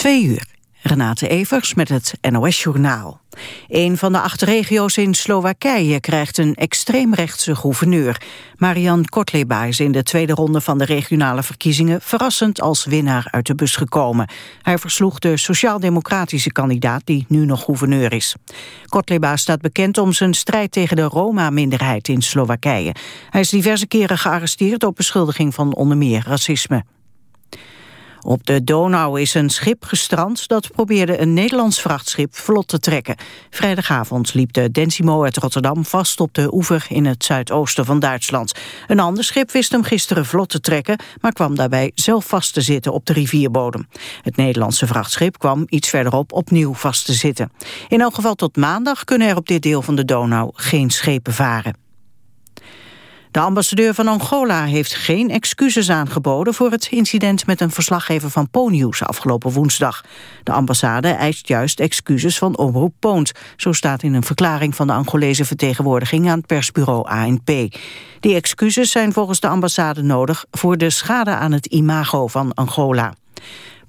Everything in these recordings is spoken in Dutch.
Twee uur. Renate Evers met het NOS Journaal. Een van de acht regio's in Slowakije krijgt een extreemrechtse gouverneur. Marian Kotleba is in de tweede ronde van de regionale verkiezingen... verrassend als winnaar uit de bus gekomen. Hij versloeg de sociaal-democratische kandidaat die nu nog gouverneur is. Kotleba staat bekend om zijn strijd tegen de Roma-minderheid in Slowakije. Hij is diverse keren gearresteerd op beschuldiging van onder meer racisme. Op de Donau is een schip gestrand dat probeerde een Nederlands vrachtschip vlot te trekken. Vrijdagavond liep de Densimo uit Rotterdam vast op de oever in het zuidoosten van Duitsland. Een ander schip wist hem gisteren vlot te trekken, maar kwam daarbij zelf vast te zitten op de rivierbodem. Het Nederlandse vrachtschip kwam iets verderop opnieuw vast te zitten. In elk geval tot maandag kunnen er op dit deel van de Donau geen schepen varen. De ambassadeur van Angola heeft geen excuses aangeboden... voor het incident met een verslaggever van Ponius afgelopen woensdag. De ambassade eist juist excuses van Omroep Poont. Zo staat in een verklaring van de Angolese vertegenwoordiging... aan het persbureau ANP. Die excuses zijn volgens de ambassade nodig... voor de schade aan het imago van Angola.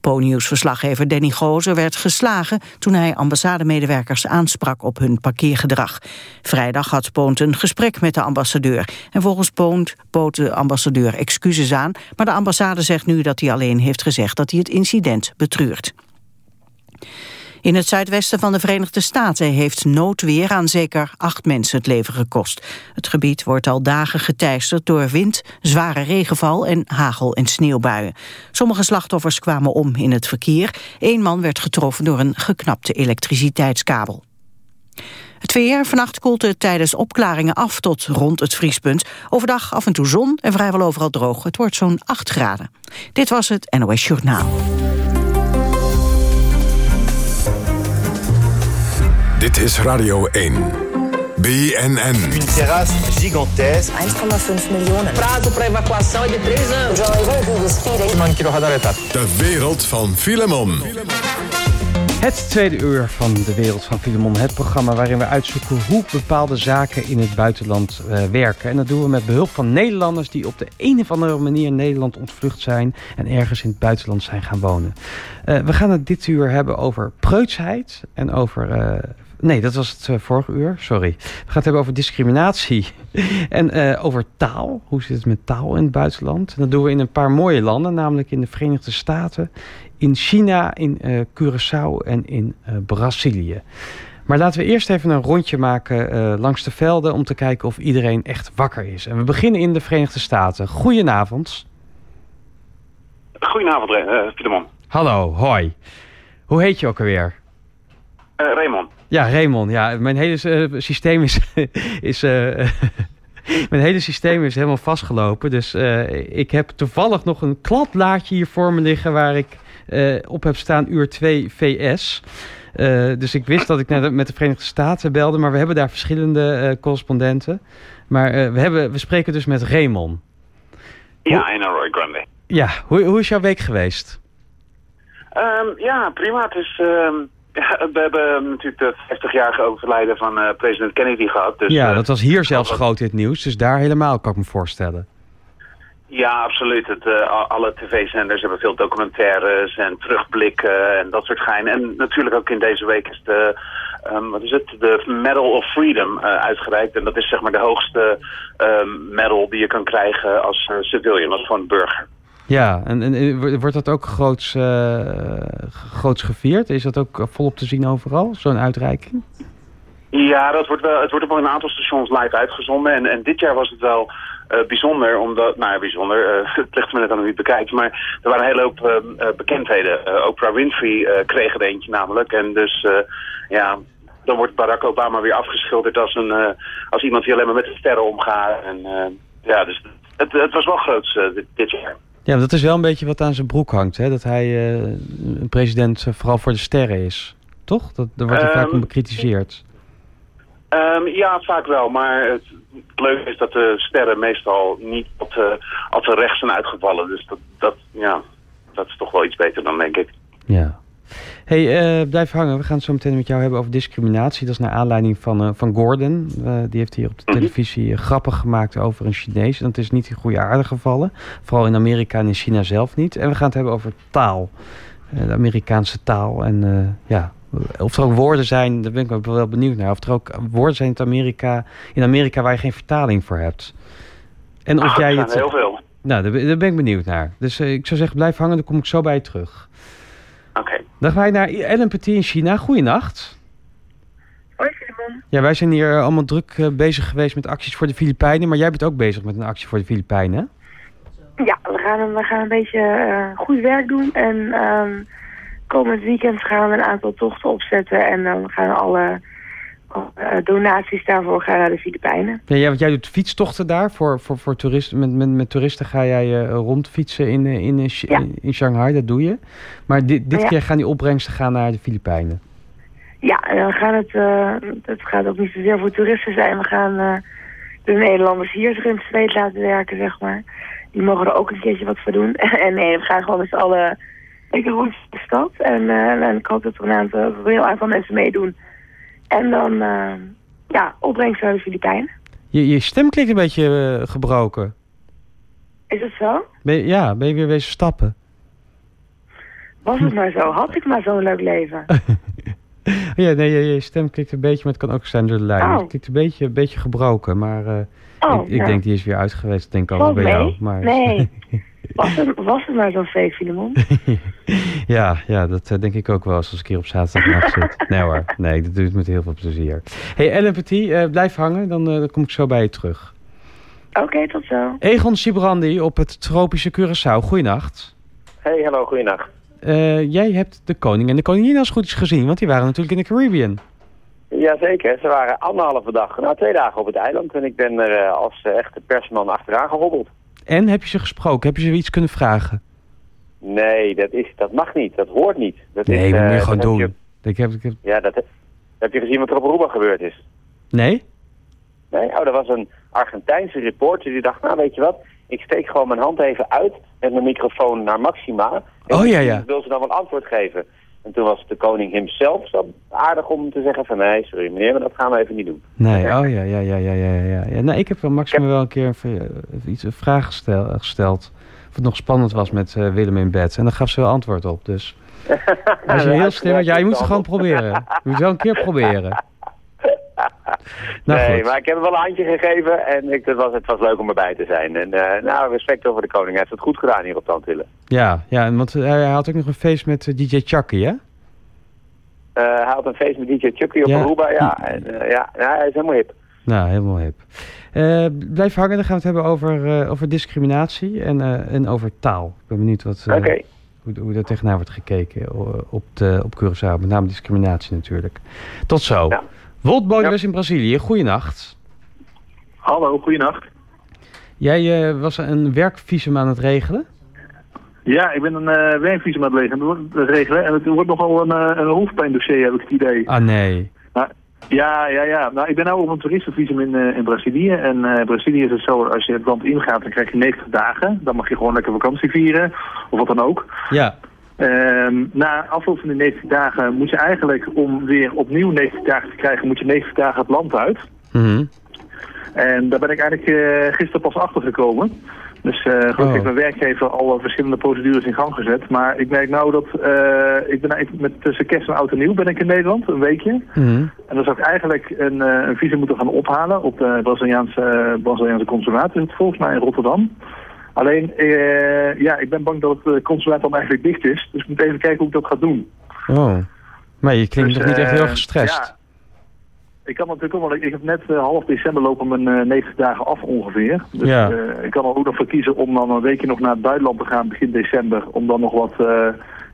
Po-nieuwsverslaggever Danny Gozer werd geslagen toen hij ambassademedewerkers aansprak op hun parkeergedrag. Vrijdag had Poont een gesprek met de ambassadeur. En volgens Poont bood de ambassadeur excuses aan, maar de ambassade zegt nu dat hij alleen heeft gezegd dat hij het incident betreurt. In het zuidwesten van de Verenigde Staten heeft noodweer aan zeker acht mensen het leven gekost. Het gebied wordt al dagen geteisterd door wind, zware regenval en hagel- en sneeuwbuien. Sommige slachtoffers kwamen om in het verkeer. Eén man werd getroffen door een geknapte elektriciteitskabel. Het weer, vannacht koelt het tijdens opklaringen af tot rond het vriespunt. Overdag af en toe zon en vrijwel overal droog. Het wordt zo'n 8 graden. Dit was het NOS Journaal. Dit is Radio 1. BNN. Une terrasse gigantesque. 1,5 miljoen. Prazo para evacuação é de 3 anos. De wereld van Filemon. Het tweede uur van de wereld van Filemon. Het programma waarin we uitzoeken hoe bepaalde zaken in het buitenland uh, werken. En dat doen we met behulp van Nederlanders die op de een of andere manier Nederland ontvlucht zijn. En ergens in het buitenland zijn gaan wonen. Uh, we gaan het dit uur hebben over preutsheid en over uh, Nee, dat was het uh, vorige uur. Sorry. We gaan het hebben over discriminatie en uh, over taal. Hoe zit het met taal in het buitenland? En dat doen we in een paar mooie landen, namelijk in de Verenigde Staten, in China, in uh, Curaçao en in Brazilië. Maar laten we eerst even een rondje maken langs de velden om te kijken of iedereen echt wakker is. En we beginnen in de Verenigde Staten. Goedenavond. Goedenavond, Filemon. Hallo, hoi. Hoe heet je ook alweer? Raymond. Ja, Raymond. Ja, mijn hele uh, systeem is... is uh, mijn hele systeem is helemaal vastgelopen. Dus uh, ik heb toevallig nog een kladblaadje hier voor me liggen... waar ik op heb staan uur 2 VS. dus ik wist dat ik net met de Verenigde Staten belde... maar we hebben daar verschillende correspondenten. Maar we, hebben, we spreken dus met Raymond. Ja, en Roy Grande. Ja, hoe, hoe is jouw week geweest? Um, ja, prima. Het is... Um... Ja, we hebben natuurlijk de 50-jarige overlijden van uh, president Kennedy gehad. Dus, ja, uh, dat was hier zelfs groot in het nieuws. Dus daar helemaal kan ik me voorstellen. Ja, absoluut. Het, uh, alle tv-zenders hebben veel documentaires en terugblikken en dat soort geinen. En natuurlijk ook in deze week is de, um, wat is het, de Medal of Freedom uitgereikt. En dat is zeg maar de hoogste um, medal die je kan krijgen als civilian, als gewoon burger. Ja, en, en, wordt dat ook groots, uh, groots gevierd? Is dat ook volop te zien overal, zo'n uitreiking? Ja, dat wordt wel, het wordt op een aantal stations live uitgezonden. En, en dit jaar was het wel uh, bijzonder, omdat, nou ja, bijzonder, uh, het ligt me net aan hoe je het bekijkt. Maar er waren een hele hoop bekendheden. Oprah Winfrey kreeg er eentje namelijk. En dus, ja, dan wordt Barack Obama weer afgeschilderd als, een, als iemand die alleen maar met de sterren omgaat. En ja, dus het, het was wel groots dit jaar. Ja, dat is wel een beetje wat aan zijn broek hangt. Hè? Dat hij uh, een president uh, vooral voor de sterren is. Toch? Dat, daar wordt hij um, vaak om bekritiseerd. Um, ja, vaak wel. Maar het, het, leuke is dat de sterren meestal niet al te, al te rechts zijn uitgevallen. Dus dat, dat, ja, dat is toch wel iets beter dan, denk ik. Ja. Hey, uh, blijf hangen. We gaan het zo meteen met jou hebben over discriminatie. Dat is naar aanleiding van, uh, van Gordon. Uh, die heeft hier op de televisie mm -hmm. grappen gemaakt over een Chinees. En dat is niet in goede aarde gevallen. Vooral in Amerika en in China zelf niet. En we gaan het hebben over taal. eh, de Amerikaanse taal. En eh, ja, of er ook woorden zijn, daar ben ik ook wel benieuwd naar. Of er ook woorden zijn in Amerika, in Amerika waar je geen vertaling voor hebt. En of Ah, jij het. heel veel. Nou, daar ben, ik benieuwd naar. Dus eh, ik zou zeggen, blijf hangen, dan kom ik zo bij je terug. Oké. Dan ga je naar Ellen Petit in China. Goeienacht. Hoi Simon. Ja, wij zijn hier allemaal druk eh, bezig geweest met acties voor de Filipijnen. Maar jij bent ook bezig met een actie voor de Filipijnen? Ja, we gaan, een- we gaan een beetje eh, goed werk doen. En ehm, komend weekend gaan we een aantal tochten opzetten. En dan gaan alle, alle, eh, donaties daarvoor gaan naar de Filipijnen. Ja, want jij doet fietstochten daar voor, voor, voor toeristen. Met, met, met toeristen ga jij eh, rondfietsen in, eh, in, eh, Ja. in Shanghai, dat doe je. Maar dit, dit Ja. keer gaan die opbrengsten gaan naar de Filipijnen. Ja, en dan gaan het, eh, het gaat ook niet zozeer voor toeristen zijn. We gaan eh, de Nederlanders hier zich in het zweet laten werken, zeg maar. Die mogen er ook een keertje wat voor doen. en nee, we gaan gewoon met z'n allen een rondje de stad. En, eh, en ik hoop dat er een aantal, een heel aantal mensen meedoen. En dan, eh, ja, opbrengst naar de Filipijnen. Je, je stem klinkt een beetje eh, gebroken. Is het zo? Ben je, ja, ben je weer wezen stappen? Was het maar zo? Had ik maar zo'n leuk leven? Ja, nee, je, je stem klinkt een beetje, maar het kan ook zijn door de lijn. Oh. Het klinkt een beetje, een beetje gebroken, maar eh, Oh, ik, ik denk die is weer uit geweest. Denk ik al bij jou. Maar, Nee. Was het, was het maar zo'n fake, Filemon? ja, ja, dat eh, denk ik ook wel als ik keer op zaterdagnacht zit. Nee hoor, nee, dat doe ik met heel veel plezier. hey, Ellen Petit, eh, blijf hangen, dan, eh, dan kom ik zo bij je terug. Oké, tot zo. Egon Sibrandi op het tropische Curaçao. Goeienacht. Hey, hallo, goeienacht. Eh, jij hebt de koning en de koningin als goed is gezien, want die waren natuurlijk in de Caribbean. Jazeker, ze waren anderhalve dag, nou twee dagen op het eiland. En ik ben er eh, als echte persman achteraan gehobbeld. En heb je ze gesproken? Heb je ze iets kunnen vragen? Nee, dat, is, dat mag niet, dat hoort niet. Dat Nee, is, dat moet eh, je gewoon dat heb doen. Ik heb, ik heb... ja, dat heb, je gezien wat er op Aruba gebeurd is. Nee? Nee, oh, er was een Argentijnse reporter die dacht, nou weet je wat, ik steek gewoon mijn hand even uit met mijn microfoon naar Maxima. En Oh, ja, ja. wil ze dan wel antwoord geven. En toen was de koning hemzelf zo aardig om te zeggen van nee, sorry meneer, maar dat gaan we even niet doen. Nee, oh ja, ja, ja, ja, ja, ja. ja. Nou, ik heb wel Maxima wel een keer een, v- iets, een vraag gestel, gesteld. Of het nog spannend was met eh, Willem in bed. En daar gaf ze wel antwoord op, dus... Als je heel slim bent, ja, je moet het gewoon proberen. Je moet het wel een keer proberen. Nou nee, goed. maar ik heb hem wel een handje gegeven en ik, het, was, het was leuk om erbij te zijn. En eh, nou, respect over de koning. Hij heeft het goed gedaan hier op de Antillen. Ja, ja, want eh, hij had ook nog een feest met eh, DJ Chucky, hè? Hij had een feest met DJ Chucky op Ja. Aruba, ja. En, ja, ja, hij is helemaal hip. Nou, helemaal hip. Blijf hangen, dan gaan we het hebben over, over discriminatie en, en over taal. Ik ben benieuwd wat, hoe, hoe daar tegenaan wordt gekeken op, de, op Curaçao. Met name discriminatie natuurlijk. Tot zo. Ja. Bodewes in Brazilië, goeienacht. Hallo, goeienacht. Jij eh, was een werkvisum aan het regelen? Ja, ik ben een eh werkvisum aan het regelen, en het wordt nogal een, eh, een hoofdpijndossier, heb ik het idee. Ah, nee. Ja, ja, ja. Nou, ik ben nou op een toeristenvisum in, in Brazilië. En Brazilië is het zo, als je het land ingaat, dan krijg je 90 dagen. Dan mag je gewoon lekker vakantie vieren, of wat dan ook. Ja. Ehm, na afloop van die 90 dagen moet je eigenlijk, om weer opnieuw 90 dagen te krijgen, moet je 90 dagen het land uit. Mhm. En daar ben ik eigenlijk eh, gisteren pas achter gekomen. Dus eh gelukkig Oh. heeft mijn werkgever al eh, verschillende procedures in gang gezet. Maar ik merk nou dat ik ben eigenlijk met tussen kerst en oud en nieuw ben ik in Nederland, een weekje. Mhm. En dan zou ik eigenlijk een, een visum moeten gaan ophalen op de Braziliaanse, Braziliaanse consulaat, is het volgens mij in Rotterdam. Alleen, eh, ja, ik ben bang dat het eh, consulaat dan eigenlijk dicht is. Dus ik moet even kijken hoe ik dat ga doen. Oh. Maar je klinkt Dus, nog niet echt heel eh, gestrest. ja. Ik kan natuurlijk ook wel, ik, heb net half december lopen mijn eh 90 dagen af ongeveer. Dus Ja. ik kan er ook nog voor kiezen om dan een weekje nog naar het buitenland te gaan begin december. Om dan nog wat,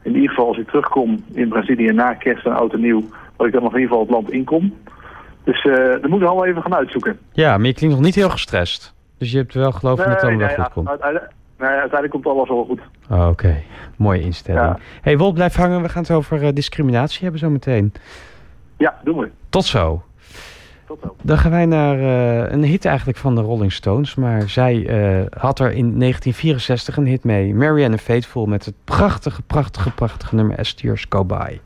in ieder geval als ik terugkom in Brazilië na kerst en oud en nieuw, dat ik dan nog in ieder geval het land inkom. Dus dat moet ik allemaal even gaan uitzoeken. Ja, maar je klinkt nog niet heel gestrest. Dus je hebt wel geloof in dat het allemaal wel goed komt. nee, uiteindelijk komt alles wel goed. Oh, Oké, mooie instelling. Ja. hey, Wolt, blijf hangen. We gaan het over eh, discriminatie hebben zo meteen. Ja, doen we. Tot zo. Tot zo. Dan gaan wij naar eh, een hit eigenlijk van de Rolling Stones. Maar zij eh, had er in 1964 een hit mee. Marianne Faithful met het prachtige, prachtige, prachtige nummer As Tears Go By.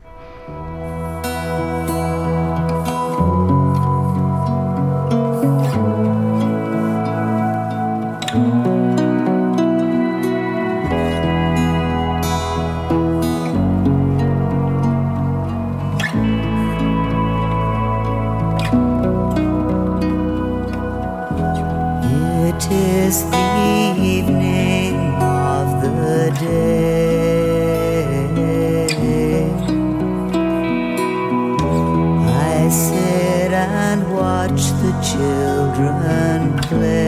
Is the evening of the day. I sit and watch the children play.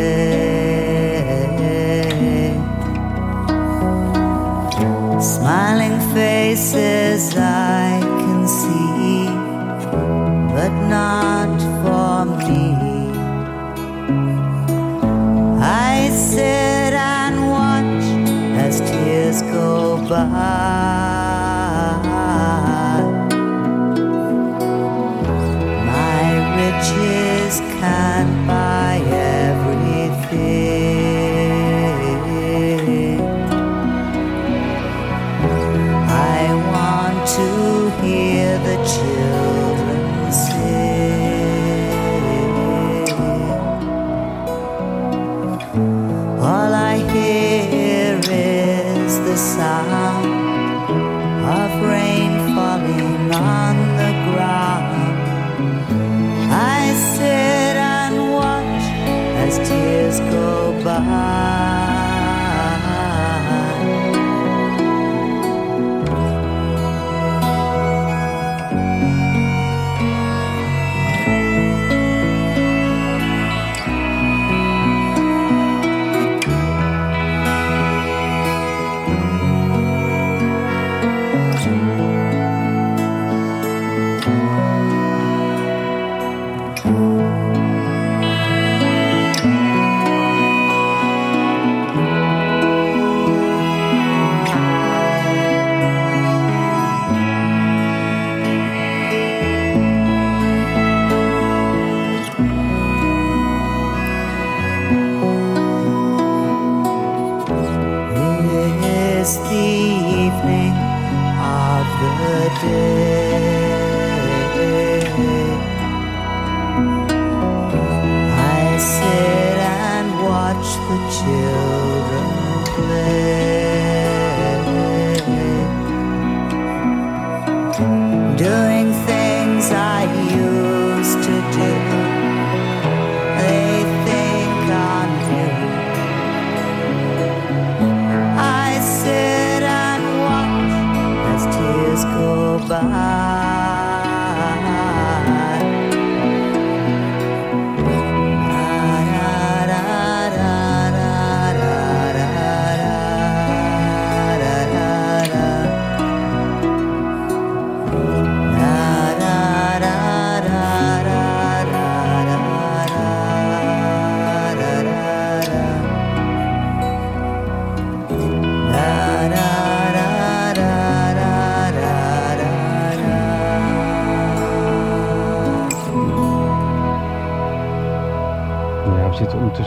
Smiling faces I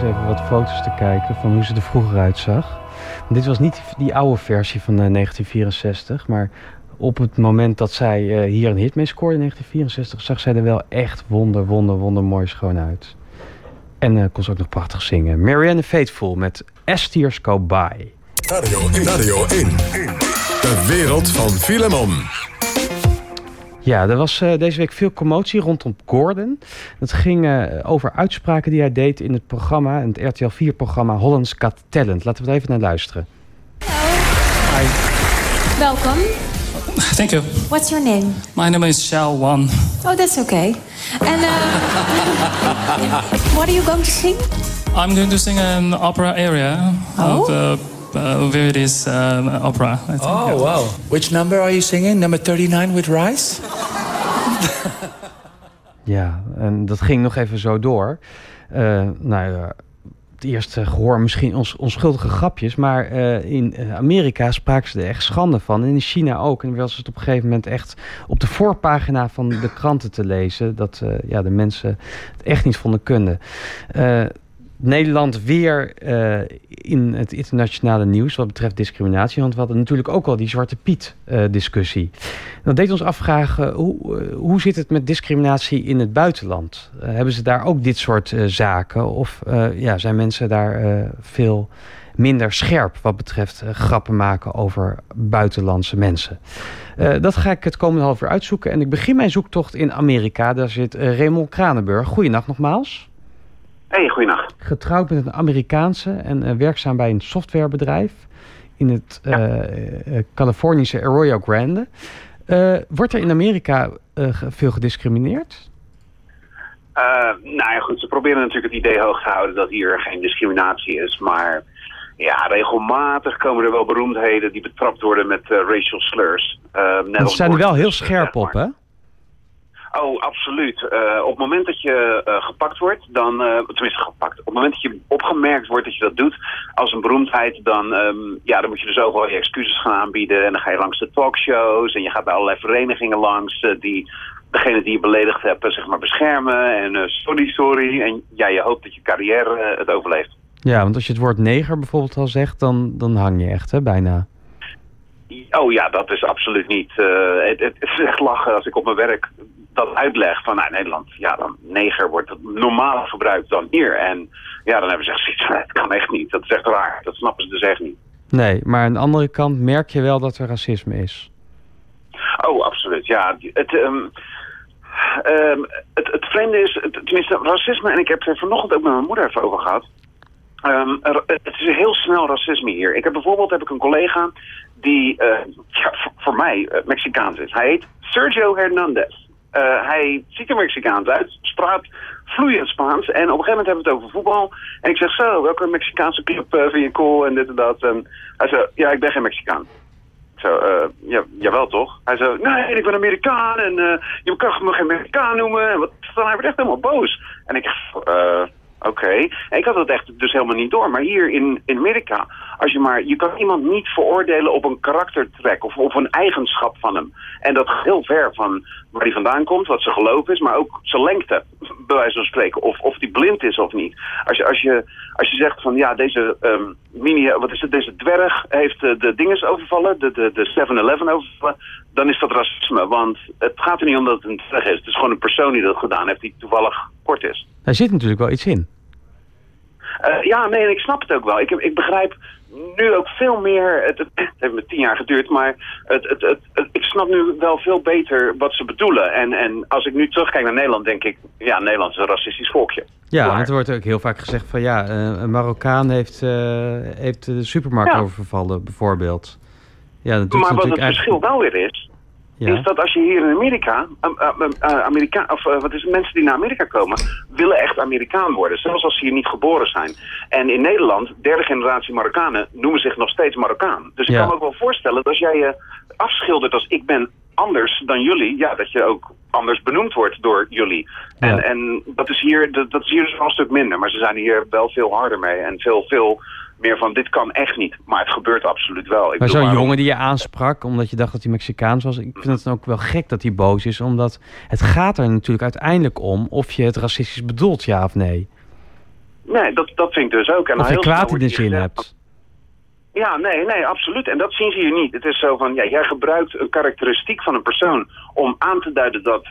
even wat foto's te kijken van hoe ze er vroeger uitzag. Dit was niet die oude versie van eh, 1964, maar op het moment dat zij eh, hier een hit mee scoorde in 1964, zag zij er wel echt wonder, wonder, wonder mooi schoon uit. En eh, kon ze ook nog prachtig zingen. Marianne Faithful met As Tears Go By. Radio 1. Radio 1. De wereld van Filemon. Ja, er was eh, deze week veel commotie rondom Gordon. Het ging eh, over uitspraken die hij deed in het programma, in het RTL 4-programma Holland's Got Talent. Laten we er even naar luisteren. Welcome. Thank you. What's your name? My name is Xiao Wan. Oh, that's okay. And uh, what are you going to sing? I'm going to sing an opera area Oh. of the uh, Verdi's um, opera. I think. Oh, yeah. wow. Which number are you singing? Number 39 with Rice? Ja, en dat ging nog even zo door. Eh, nou ja, het eerste gehoor misschien ons, onschuldige grapjes, maar eh, in eh, Amerika spraken ze er echt schande van. En in China ook. En was het op een gegeven moment echt op de voorpagina van de kranten te lezen dat eh, ja, de mensen het echt niet vonden kunnen. Nederland weer eh, in het internationale nieuws wat betreft discriminatie. Want we hadden natuurlijk ook al die Zwarte Piet eh. Dat deed ons afvragen, hoe, eh, hoe zit het met discriminatie in het buitenland? Hebben ze daar ook dit soort zaken? Of ja, zijn mensen daar veel minder scherp wat betreft grappen maken over buitenlandse mensen? Dat ga ik het komende half uur uitzoeken. En ik begin mijn zoektocht in Amerika. Daar zit Raymond Kranenburg. Goeienacht nogmaals. Hey, goeienacht. Getrouwd met een Amerikaanse en eh, werkzaam bij een softwarebedrijf in het eh, eh, Californische Arroyo Grande. Wordt er in Amerika veel gediscrimineerd? Nou ja, goed, ze proberen natuurlijk het idee hoog te houden dat hier geen discriminatie is. Maar ja, regelmatig komen er wel beroemdheden die betrapt worden met racial slurs. Net als ze zijn er wel heel scherp op, hè? Oh, absoluut. Eh, op het moment dat je eh, gepakt wordt, dan, eh, tenminste gepakt, op het moment dat je opgemerkt wordt dat je dat doet als een beroemdheid, dan, ehm, ja, dan moet je dus ook wel je excuses gaan aanbieden. En dan ga je langs de talkshows en je gaat bij allerlei verenigingen langs die degene die je beledigd hebt, zeg maar, beschermen. En sorry, sorry. En ja, je hoopt dat je carrière het overleeft. Ja, want als je het woord neger bijvoorbeeld al zegt, dan, dan hang je echt, hè, bijna. Oh ja, dat is absoluut niet. het, het is echt lachen als ik op mijn werk dat uitleg van nou, in Nederland, ja, dan neger wordt het normaal gebruikt dan hier. En ja, dan hebben ze gezegd, het kan echt niet. Dat is echt raar. Dat snappen ze dus echt niet. Nee, maar aan de andere kant merk je wel dat er racisme is. Oh, absoluut. Ja, het, ehm, ehm, het, het vreemde is, het- tenminste, racisme, en ik heb er vanochtend ook met mijn moeder even over gehad. Ehm, er- het is heel snel racisme hier. Ik heb bijvoorbeeld heb ik een collega die eh, ja, voor, voor mij eh, Mexicaans is. Hij heet Sergio Hernandez. Eh, hij ziet er Mexicaans uit, praat vloeiend Spaans. En op een gegeven moment hebben we het over voetbal. En ik zeg zo, welke Mexicaanse club eh, vind je cool en dit en dat. En hij zei, ja, ik ben geen Mexicaan. Ik Zo, eh, ja, jawel toch? Hij zei, nee, ik ben Amerikaan en je kan me geen Amerikaan noemen. En wat, dan hij werd echt helemaal boos. En ik oké. Ik had dat echt dus helemaal niet door. Maar hier in, in Amerika, als je maar, je kan iemand niet veroordelen op een karaktertrek of op een eigenschap van hem. En dat heel ver van waar hij vandaan komt, wat zijn geloof is, maar ook zijn lengte, bij wijze van spreken. Of, of die blind is of niet. Als je, als je, als je zegt van, ja, deze ehm, mini, wat is het, deze dwerg heeft eh, de dinges overvallen, de, de, de 7-Eleven overvallen, dan is dat racisme. Want het gaat er niet om dat het een dwerg is. Het is gewoon een persoon die dat gedaan heeft, die toevallig kort is. Daar zit natuurlijk wel iets in. Eh, ja, nee, en ik snap het ook wel. Ik, ik begrijp nu ook veel meer. Het, het, het heeft me tien jaar geduurd, maar het, het, het, het- ik snap nu wel veel beter wat ze bedoelen. En, en als ik nu terugkijk naar Nederland, denk ik, ja, Nederland is een racistisch volkje. Ja, want er wordt ook heel vaak gezegd van ja, eh, een Marokkaan heeft, eh, heeft de supermarkt Ja. overvallen, bijvoorbeeld. Ja, dat doet maar wat het verschil eigenlijk... wel weer is, Ja. is dat als je hier in Amerika, uh, Amerika of uh, wat is het, mensen die naar Amerika komen, willen echt Amerikaan worden, zelfs als ze hier niet geboren zijn. En in Nederland, derde generatie Marokkanen noemen zich nog steeds Marokkaan. Dus ik Ja. kan me ook wel voorstellen dat als jij je afschildert als ik ben anders dan jullie, ja, dat je ook anders benoemd wordt door jullie. En, Ja. en dat, is hier, dat, dat is hier dus wel een stuk minder, maar ze zijn hier wel veel harder mee en veel, veel meer van dit kan echt niet. Maar het gebeurt absoluut wel. Ik Maar zo'n jongen die je aansprak, omdat je dacht dat hij Mexicaans was... ik vind het dan ook wel gek dat hij boos is, omdat het gaat er natuurlijk uiteindelijk om... of je het racistisch bedoelt, ja of nee. Nee, dat, dat vind ik dus ook. En Of je kwaad in de zin hebt. Ja, nee, nee, absoluut. En dat zien ze hier niet. Het is zo van, ja, jij gebruikt een karakteristiek van een persoon om aan te duiden dat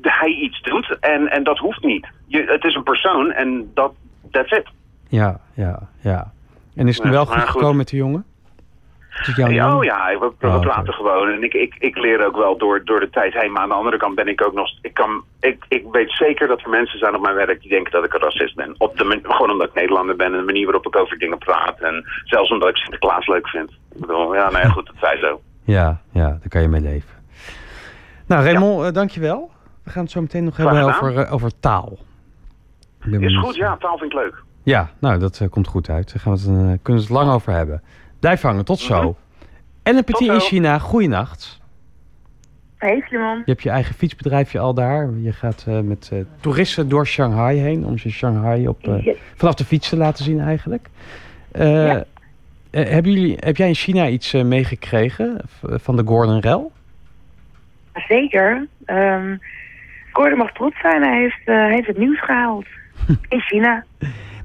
hij iets doet. En, en dat hoeft niet. Je, het is een persoon en dat that's it. Ja, ja, ja. En is het nu Ja, wel goed gekomen met de jongen? Ja, oh ja, we, we Oh, oké. praten gewoon. En ik, ik, ik leer ook wel door, door de tijd heen. Maar aan de andere kant ben ik ook nog... Ik, kan, ik, ik weet zeker dat er mensen zijn op mijn werk die denken dat ik een racist ben. Op de, gewoon omdat ik Nederlander ben en de manier waarop ik over dingen praat. En zelfs omdat ik Sinterklaas leuk vind. Ik bedoel, ja, nee, goed, dat zij zo. Ja, ja, daar kan je mee leven. Nou, Raymond, eh, dankjewel. We gaan het zo meteen nog hebben over, eh, over taal. Is goed, ja, taal vind ik leuk. Ja, nou, dat eh, komt goed uit. Daar gaan we het, eh, kunnen we het lang over hebben. Blijf hangen, tot zo. Mhm. En een petit in China, goeienacht. Hey Simon. Je hebt je eigen fietsbedrijfje al daar. Je gaat eh, met toeristen door Shanghai heen. Om ze Shanghai op, vanaf de fiets te laten zien eigenlijk. Ja. hebben jullie, heb jij in China iets meegekregen van de Gordon Rel? Zeker. Ehm Gordon mag trots zijn. Hij heeft, hij heeft het nieuws gehaald. In China.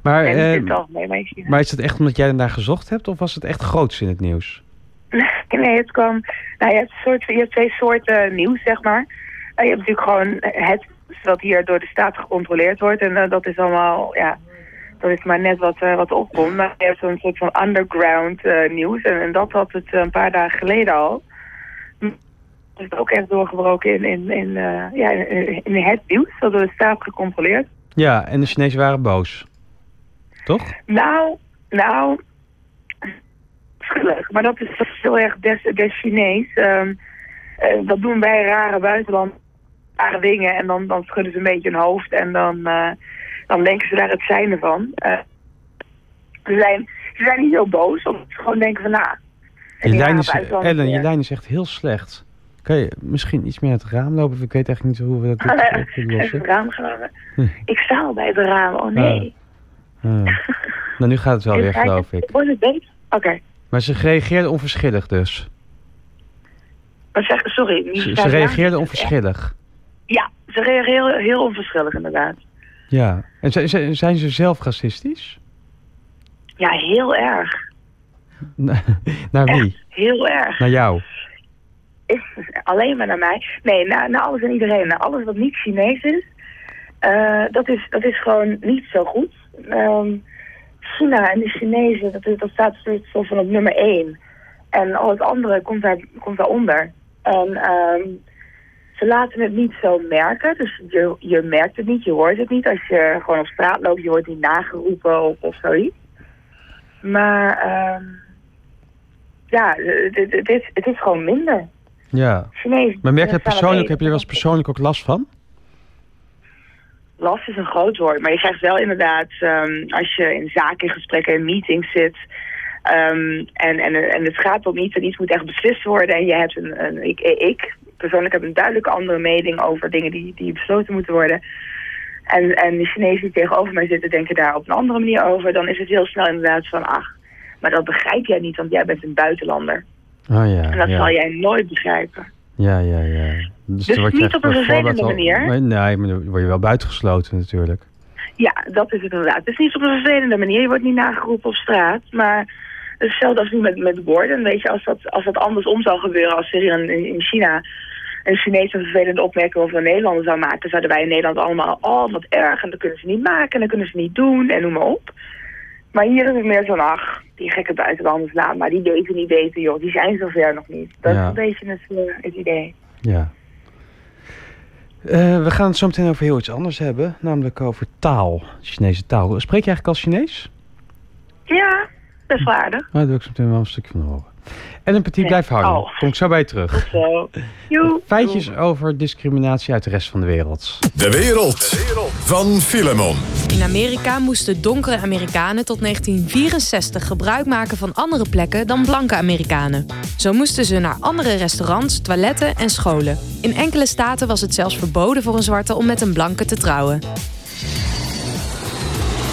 Maar, en eh, het algemeen, maar China. maar is het echt omdat jij daar gezocht hebt? Of was het echt groots in het nieuws? Nee, het kwam... Nou, je, hebt soort, je hebt twee soorten nieuws, zeg maar. Eh, je hebt natuurlijk gewoon het wat hier door de staat gecontroleerd wordt. En eh, dat is allemaal, ja... Dat is maar net wat, eh, wat opkomt. Maar je hebt zo'n soort van underground nieuws. En, en dat had het een paar dagen geleden al. Het is ook echt doorgebroken in, in, in, ja, in, in het nieuws. Dat door de staat gecontroleerd. Ja, en de Chinezen waren boos. Toch? Nou, nou, verschillend. Maar dat is, dat is heel erg des, des Chinees. Ehm, eh, dat doen wij rare buitenland, rare dingen. En dan, dan schudden ze een beetje hun hoofd en dan, eh, dan denken ze daar het zijne van. Eh, ze, zijn, ze zijn niet zo boos, omdat ze gewoon denken van, nou... Je lijn is, Ellen, je lijn is echt heel slecht. Kan je misschien iets meer uit het raam lopen? Ik weet eigenlijk niet hoe we dat kunnen lossen. het raam gaan. Ik sta al bij het raam, oh nee. Ah. nou, nu gaat het wel weer, geloof ik. Wordt het beter? Oké. Maar ze reageerde onverschillig dus. Zeg Sorry. Ze, ze het reageerde onverschillig. Ja, ze reageerde heel, onverschillig inderdaad. Ja. En z- z- zijn ze zelf racistisch? Ja, heel erg. Naar wie? Heel erg. Naar jou? Is alleen maar naar mij. Nee, naar, naar alles en iedereen. Naar alles wat niet Chinees is. Eh, dat, is dat is gewoon niet zo goed. Ehm, China en de Chinezen, dat, is- dat staat soort zo van op nummer één. En al het andere komt, daar, komt daaronder. En ehm, ze laten het niet zo merken. Dus je, je merkt het niet, je hoort het niet. Als je gewoon op straat loopt, je wordt niet nageroepen of, of zoiets. Maar ehm, ja, het, het, is, het is gewoon minder. Ja. Chinees. Maar merk je het persoonlijk, er heb je er wel eens persoonlijk ook last van? Last is een groot woord, maar je krijgt wel inderdaad, ehm, als je in zakengesprekken en meetings zit, ehm, en, en, en het gaat om iets en iets moet echt beslist worden en je hebt een, een ik, ik persoonlijk heb een duidelijke andere mening over dingen die, die besloten moeten worden. En, en de Chinezen die tegenover mij zitten denken daar op een andere manier over, dan is het heel snel inderdaad van, ach, maar dat begrijp jij niet, want jij bent een buitenlander. Oh ja. En dat ja. zal jij nooit begrijpen. Ja, ja, ja. Dus, Dus niet op een vervelende manier? Nee, Nee, maar dan word je wel buitengesloten natuurlijk. Ja, dat is het inderdaad. Het is niet op een vervelende manier. Je wordt niet nageroepen op straat. Maar het is hetzelfde als nu met, met woorden. Weet je, als dat, als dat andersom zou gebeuren, als er hier in, in China een Chinees een vervelende opmerking over een Nederlander zou maken, zouden wij in Nederland allemaal, oh wat erg, en dat kunnen ze niet maken, en dat kunnen ze niet doen, en noem maar op. Maar hier is het meer zo'n, ach, die gekke buitenlanders, laat maar, die weten niet beter, joh, die zijn zover nog niet. Dat Ja. is een beetje het, eh, het idee. Ja. Eh, we gaan het zo meteen over heel iets anders hebben, namelijk over taal, Chinese taal. Spreek je eigenlijk al Chinees? Ja, best wel aardig. Nou, daar wil ik zo meteen wel een stukje van horen. En een petit Nee. blijf hangen. Oh. Kom ik zo bij je terug. Zo. Feitjes over discriminatie uit de rest van de wereld. De wereld van Filemon. In Amerika moesten donkere Amerikanen tot 1964 gebruik maken van andere plekken dan blanke Amerikanen. Zo moesten ze naar andere restaurants, toiletten en scholen. In enkele staten was het zelfs verboden voor een zwarte om met een blanke te trouwen.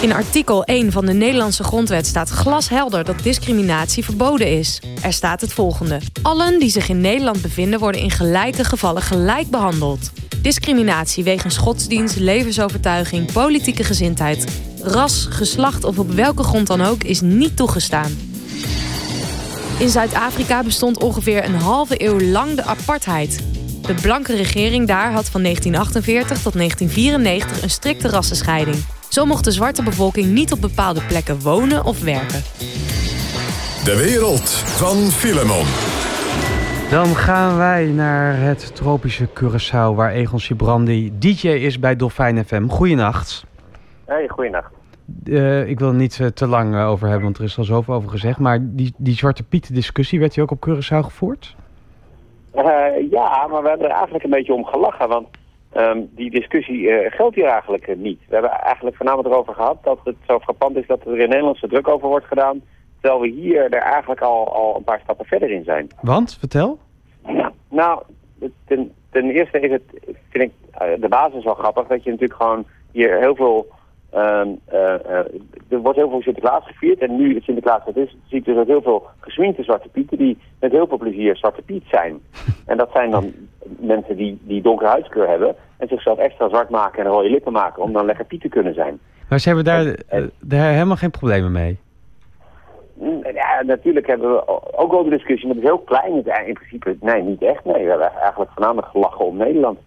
In artikel 1 van de Nederlandse grondwet staat glashelder dat discriminatie verboden is. Er staat het volgende. Allen die zich in Nederland bevinden worden in gelijke gevallen gelijk behandeld. Discriminatie wegens godsdienst, levensovertuiging, politieke gezindheid, ras, geslacht of op welke grond dan ook is niet toegestaan. In Zuid-Afrika bestond ongeveer een halve eeuw lang de apartheid. De blanke regering daar had van 1948 tot 1994 een strikte rassenscheiding. Zo mocht de zwarte bevolking niet op bepaalde plekken wonen of werken. De wereld van Filemon. Dan gaan wij naar het tropische Curaçao, waar Egon Sibrandi DJ is bij Dolfijn FM. Goeienacht. Hey, goeienacht. Eh, ik wil er niet eh, te lang eh, over hebben, want er is al zoveel over gezegd. Maar die, die Zwarte Piet discussie, werd die ook op Curaçao gevoerd? Eh, ja, maar we hebben er eigenlijk een beetje om gelachen, want ehm, die discussie eh, geldt hier eigenlijk eh, niet. We hebben eigenlijk voornamelijk erover gehad dat het zo frappant is dat er in Nederland zo druk over wordt gedaan, terwijl we hier er eigenlijk al, al een paar stappen verder in zijn. Want, vertel. Nou, ten, ten eerste is het, vind ik eh, de basis wel grappig, dat je natuurlijk gewoon hier heel veel, ehm, eh, eh, er wordt heel veel Sinterklaas gevierd en nu het Sinterklaas dat is, zie ik dus ook heel veel gesminkte Zwarte Pieten die met heel veel plezier Zwarte Piet zijn. En dat zijn dan mensen die, die donkere huidskleur hebben en zichzelf extra zwart maken en rode lippen maken om dan lekker Piet te kunnen zijn. Maar ze hebben daar, eh, daar helemaal geen problemen mee. Mm, Ja, natuurlijk hebben we ook wel de discussie, maar het is heel klein. Het- In principe, nee, niet echt. Nee, we hebben eigenlijk voornamelijk gelachen om Nederland.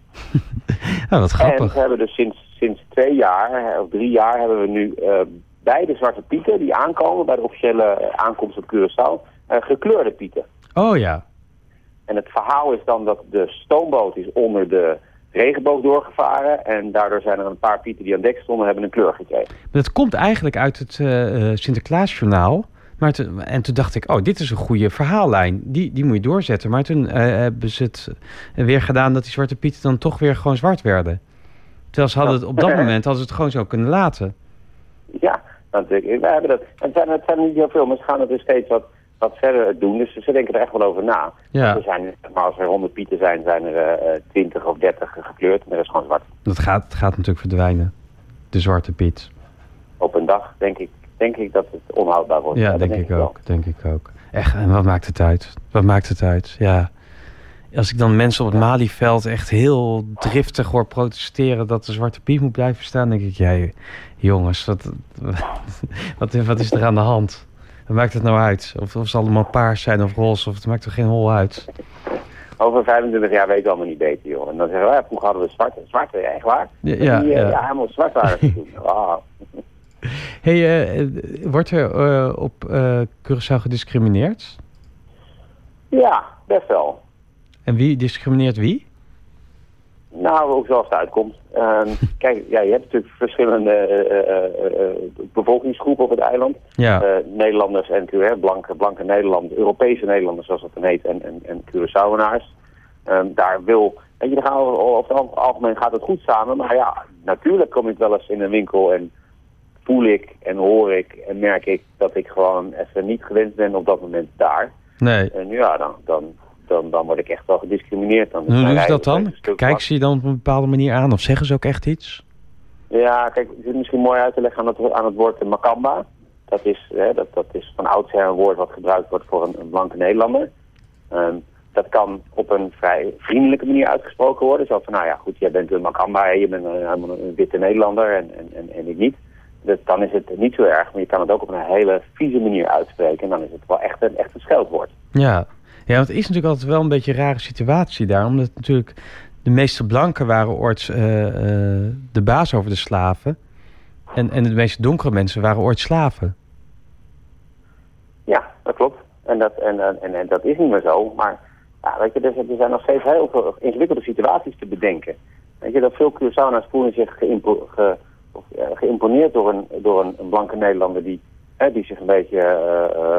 Ja, wat En grappig. we hebben dus sinds, sinds twee jaar, of drie jaar, hebben we nu eh, bij de Zwarte Pieten die aankomen, bij de officiële eh, aankomst op Curaçao, eh, gekleurde Pieten. Oh ja. En het verhaal is dan dat de stoomboot is onder de regenboog doorgevaren. En daardoor zijn er een paar pieten die aan dek stonden hebben een kleur gekregen. Dat komt eigenlijk uit het eh, Sinterklaasjournaal. Maar te- en toen dacht ik, oh, dit is een goede verhaallijn. Die, die moet je doorzetten. Maar toen eh, hebben ze het weer gedaan dat die Zwarte Pieten dan toch weer gewoon zwart werden. Terwijl ze hadden het op dat moment hadden ze het gewoon zo kunnen laten. Ja, ik, wij hebben dat. Het zijn, het zijn niet heel veel, maar ze gaan het dus steeds wat, wat verder doen. Dus ze denken er echt wel over na. Ja. Er zijn, maar als er 100 pieten zijn, zijn er eh, 20 of 30 gekleurd. En er is gewoon zwart. Dat gaat, gaat natuurlijk verdwijnen. De Zwarte Piet. Op een dag denk ik, denk ik dat het onhoudbaar wordt. Ja, dat denk ik ook. Denk ik ook. Echt, en wat maakt het uit? Wat maakt het uit? Ja. Als ik dan mensen op het Malieveld echt heel driftig hoor protesteren dat de Zwarte Piet moet blijven staan, denk ik, ja, jongens, wat, wat, wat is er aan de hand? Wat maakt het nou uit? Of, of ze allemaal paars zijn of roze, of het maakt er geen hol uit. Over 25 jaar weten we allemaal niet beter, joh. En dan zeggen we, ja, vroeger hadden we zwarte. Zwarte, echt waar? Ja, Die, ja, eh, ja. ja, helemaal zwart waren toen. Ah. hey, eh, wordt er eh, op eh Curaçao gediscrimineerd? Ja, best wel. En wie discrimineert wie? Nou, ook zoals het uitkomt. Ehm, kijk, ja, je hebt natuurlijk verschillende eh, eh, eh, bevolkingsgroepen op het eiland. Ja. Nederlanders en hè, blanke, blanke Nederlanders, Europese Nederlanders zoals dat dan heet, en, en, en Curaçaoenaars. Ehm, daar wil, weet je, daar gaan we- over het al- algemeen gaat het goed samen. Maar ja, natuurlijk kom ik wel eens in een winkel en voel ik en hoor ik en merk ik dat ik gewoon even niet gewenst ben op dat moment daar. Nee. En ja, dan, dan, dan, dan word ik echt wel gediscrimineerd. Dan is Hoe rij dat dan? Kijken ze je dan op een bepaalde manier aan of zeggen ze ook echt iets? Ja, kijk, het is misschien mooi uit te leggen aan het, aan het woord Makamba. Dat is, hè, dat, dat is van oudsher een woord wat gebruikt wordt voor een, een blanke Nederlander. Ehm, dat kan op een vrij vriendelijke manier uitgesproken worden. Zo van, nou ja, goed, jij bent een Makamba, je bent een, helemaal een witte Nederlander en, en, en, en ik niet. Dus dan is het niet zo erg, maar je kan het ook op een hele vieze manier uitspreken. En dan is het wel echt een, echt een scheldwoord. Ja. Ja, want het is natuurlijk altijd wel een beetje een rare situatie daar. Omdat natuurlijk de meeste blanken waren ooit eh, eh, de baas over de slaven. En, en de meeste donkere mensen waren ooit slaven. Ja, dat klopt. En dat, en, en, en, en dat is niet meer zo. Maar ja, weet je, er, er zijn nog steeds heel veel ingewikkelde situaties te bedenken. Weet je, dat veel Curaçaoënaars voelen zich ge, eh, geïmponeerd door, een, door een, blanke Nederlander die, hè, die zich een beetje eh eh,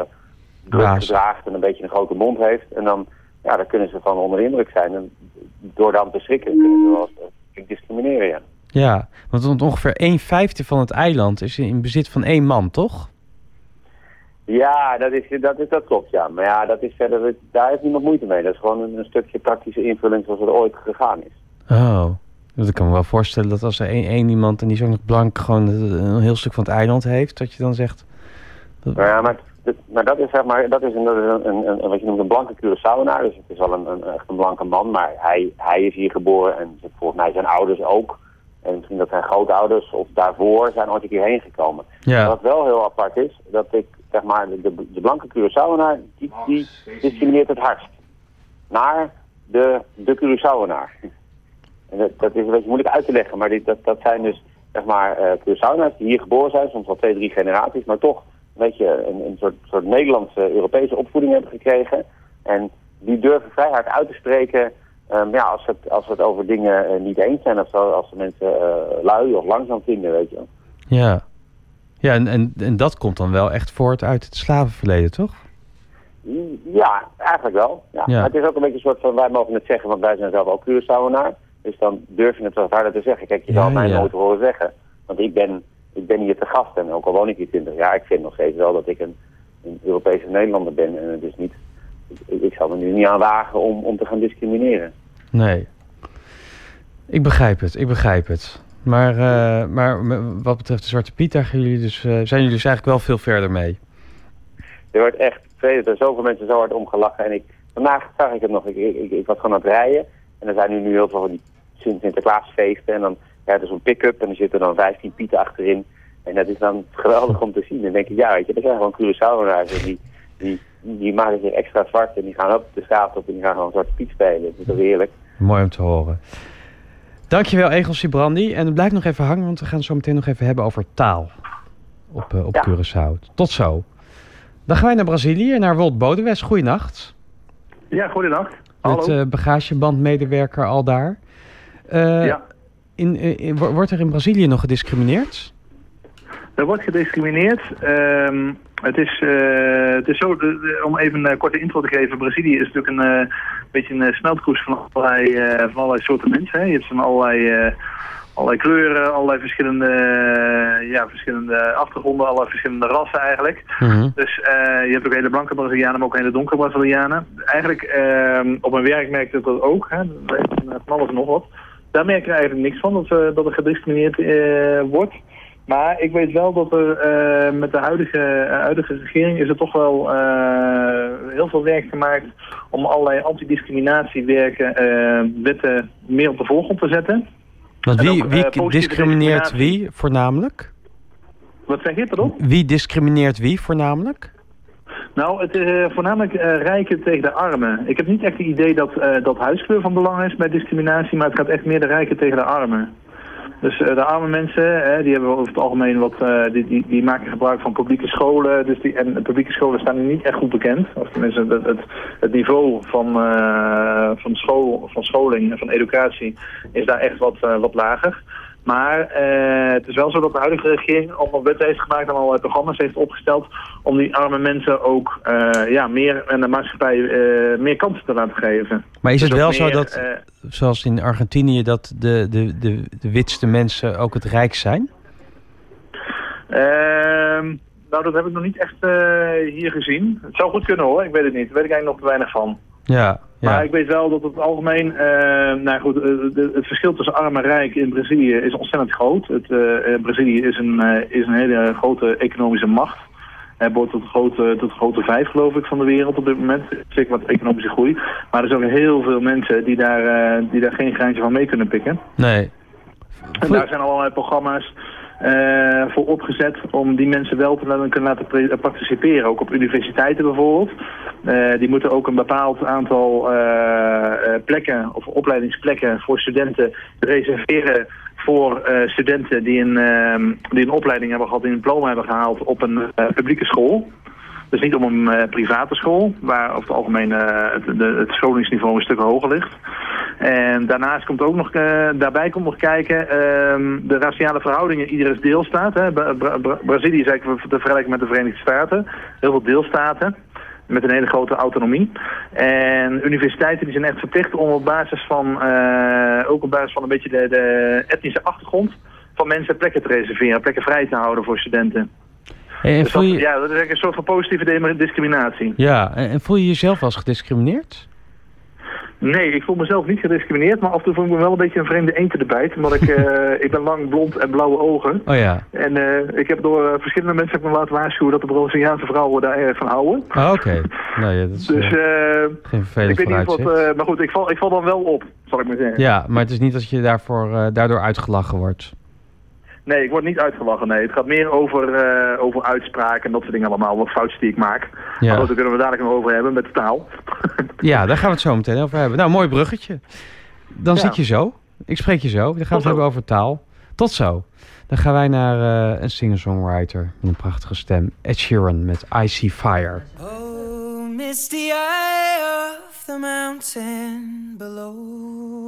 druk gedraagt en een beetje een grote mond heeft. En dan, ja, dan kunnen ze van onder de indruk zijn. En door dan te schrikken kunnen ze wel eens, eh, discrimineren, ja. Ja, want ongeveer 1 vijfde van het eiland is in bezit van één man, toch? Ja, dat, is, dat, is, dat klopt, ja. Maar ja, dat is verder, daar heeft niemand moeite mee. Dat is gewoon een, een stukje praktische invulling zoals het ooit gegaan is. Oh, ik kan me wel voorstellen dat als er één, één iemand en die nog blank gewoon een heel stuk van het eiland heeft, dat je dan zegt... Nou ja, maar, dat- maar dat is zeg maar, dat is een, een, een, een- wat je noemt een blanke Curaçaoenaar. Dus het is wel een, een, echt een blanke man, maar hij, hij is hier geboren en volgens mij zijn ouders ook. En misschien dat zijn grootouders of daarvoor zijn ooit een keer heen gekomen. Ja. Wat wel heel apart is, dat ik zeg maar, de, de, blanke Curaçaoenaar, die, die discrimineert het hardst. Naar de, de Curaçaoenaar. En dat, dat is een beetje moeilijk uit te leggen, maar dit, dat, dat zijn dus zeg maar Curaçaoënaars die hier geboren zijn, soms al twee, drie generaties, maar toch weet je, een, een soort, soort Nederlandse, Europese opvoeding hebben gekregen. En die durven vrij hard uit te spreken ehm, ja, als, we het, als we het over dingen eh, niet eens zijn of zo, als de mensen eh, lui of langzaam vinden, weet je. Ja, ja en, en, en dat komt dan wel echt voort uit het slavenverleden, toch? Ja, eigenlijk wel. Ja. Het is ook een beetje een soort van, wij mogen het zeggen, want wij zijn zelf ook Curaçaoenaar. Dus dan durf je het wel harder te zeggen. Kijk, je Ja, zal mij ja. nooit horen zeggen. Want ik ben, ik ben hier te gast en ook al woon ik hier 20 jaar, ik vind nog steeds wel dat ik een, een Europese Nederlander ben. En het is niet, ik, ik zal me nu niet aan wagen om, om te gaan discrimineren. Nee. Ik begrijp het, ik begrijp het. Maar, eh, maar wat betreft de Zwarte Piet, daar gaan jullie dus, eh, zijn jullie dus eigenlijk wel veel verder mee. Er wordt echt, er zijn zoveel mensen zo hard omgelachen. En ik, vandaag zag ik het nog, ik, ik, ik, was gewoon aan het rijden. En er zijn nu, nu heel veel van die Sint- Sinterklaasfeesten. En dan ja, er is een pick-up en er zitten dan 15 pieten achterin. En dat is dan geweldig om te zien. En dan denk ik, ja, weet je, dat zijn gewoon Curaçaoënaars. En die, die, die maken zich extra zwart en die gaan op de straat op en die gaan gewoon zwarte piet spelen. Dat is toch heerlijk. Mooi om te horen. Dankjewel, Egel Sibrandi. En blijf nog even hangen, want we gaan het zo meteen nog even hebben over taal op, eh, op Ja. Curaçao. Tot zo. Dan gaan wij naar Brazilië, naar Wolt Bodewes. Goeienacht. Ja, goedenacht. Met eh, bagagebandmedewerker al daar. Eh, Ja. In, eh, in- wo- wordt er in Brazilië nog gediscrimineerd? Er wordt gediscrimineerd. Ehm, het, is, eh, het is zo, de- de- om even een eh, korte intro te geven. Brazilië is natuurlijk een eh, beetje een eh, smeltkroes van allerlei, eh, van allerlei soorten mensen. Hè. Je hebt van allerlei, eh, allerlei kleuren, allerlei verschillende, eh, ja, verschillende achtergronden, allerlei verschillende rassen eigenlijk. Dus eh, je hebt ook hele blanke Brazilianen, maar ook hele donkere Brazilianen. Eigenlijk ehm, op mijn werk merk ik dat ook. Hè. Van alles en nog wat. Daar merk ik eigenlijk niks van, dat, eh, dat er gediscrimineerd eh, wordt. Maar ik weet wel dat er eh, met de huidige, huidige regering is er toch wel heel veel werk gemaakt om allerlei antidiscriminatiewerken, wetten meer op de voorgrond te zetten. Want wie, ook, wie discrimineert wie voornamelijk? Wat zeg je, pardon? Wie discrimineert wie voornamelijk? Nou, het is eh, voornamelijk eh, rijken tegen de armen. Ik heb niet echt het idee dat, eh, dat huiskleur van belang is bij discriminatie, maar het gaat echt meer de rijken tegen de armen. Dus de arme mensen, hè, die hebben over het algemeen wat, die, die, die maken gebruik van publieke scholen. Dus die, en publieke scholen staan niet echt goed bekend. Of tenminste, het, het, niveau van, van, school, van scholing en van educatie is daar echt wat, wat lager. Maar eh, het is wel zo dat de huidige regering allemaal wetten heeft gemaakt en allerlei programma's heeft opgesteld om die arme mensen ook eh, ja, meer en de maatschappij eh, meer kansen te laten geven. Maar is Dus het wel zo dat, zoals in Argentinië, dat de, de, de, de witste mensen ook het rijk zijn? Ehm, nou, dat heb ik nog niet echt hier gezien. Het zou goed kunnen hoor, ik weet het niet. Daar weet ik eigenlijk nog te weinig van. Ja, Maar ik weet wel dat het algemeen, eh, nou goed, eh, het verschil tussen arm en rijk in Brazilië is ontzettend groot. Het, eh, Brazilië is een, is een hele grote economische macht. Hij behoort tot de, grote, tot de grote vijf, geloof ik, van de wereld op dit moment. Zeker wat economische groei. Maar er zijn ook heel veel mensen die daar, die daar geen graantje van mee kunnen pikken. Nee. En daar zijn allerlei programma's eh, voor opgezet om die mensen wel te kunnen laten participeren. Ook op universiteiten bijvoorbeeld. Eh, die moeten ook een bepaald aantal eh, plekken of opleidingsplekken voor studenten reserveren voor studenten die een, ehm, die een opleiding hebben gehad, die een diploma hebben gehaald op een publieke school. Dus niet om een eh, private school, waar over het algemeen eh, het, het scholingsniveau een stuk hoger ligt. En daarnaast komt ook nog, eh, daarbij komt nog kijken ehm, de raciale verhoudingen in iedere deelstaat. Hè. Bra- Bra- Bra- Brazilië is eigenlijk te vergelijken met de Verenigde Staten. Heel veel deelstaten met een hele grote autonomie. En universiteiten die zijn echt verplicht om op basis van, ook op basis van een beetje de, de etnische achtergrond van mensen plekken te reserveren, plekken vrij te houden voor studenten. En, Dus dat, je, ja, dat is eigenlijk een soort van positieve discriminatie. ja, en, voel je jezelf als gediscrimineerd? Nee, ik voel mezelf niet gediscrimineerd, maar af en toe voel ik me wel een beetje een vreemde eend in de bijt. Omdat ik, eh, ik ben lang blond en blauwe ogen. Oh ja. En eh, ik heb door eh, verschillende mensen heb ik me laten waarschuwen dat de Braziliaanse vrouwen daar erg van houden. Oh, oké. Nou ja, dat is Dus geen ik vervelend weet niet wat, maar goed, ik val, ik val dan wel op, zal ik maar zeggen. Ja, maar het is niet dat je daarvoor, daardoor uitgelachen wordt. Nee, ik word niet uitgelachen, nee. Het gaat meer over, eh, over uitspraken en dat soort dingen allemaal, wat foutjes die ik maak. Ja. Maar daar kunnen we dadelijk nog over hebben met de taal. Ja, daar gaan we het zo meteen over hebben. Nou, mooi bruggetje. Dan Ja. zit je zo. Ik spreek je zo. Dan gaan we het hebben over taal. Tot zo. Dan gaan wij naar eh, een singer-songwriter met een prachtige stem. Ed Sheeran met I See Fire. Oh, misty eye of the mountain below.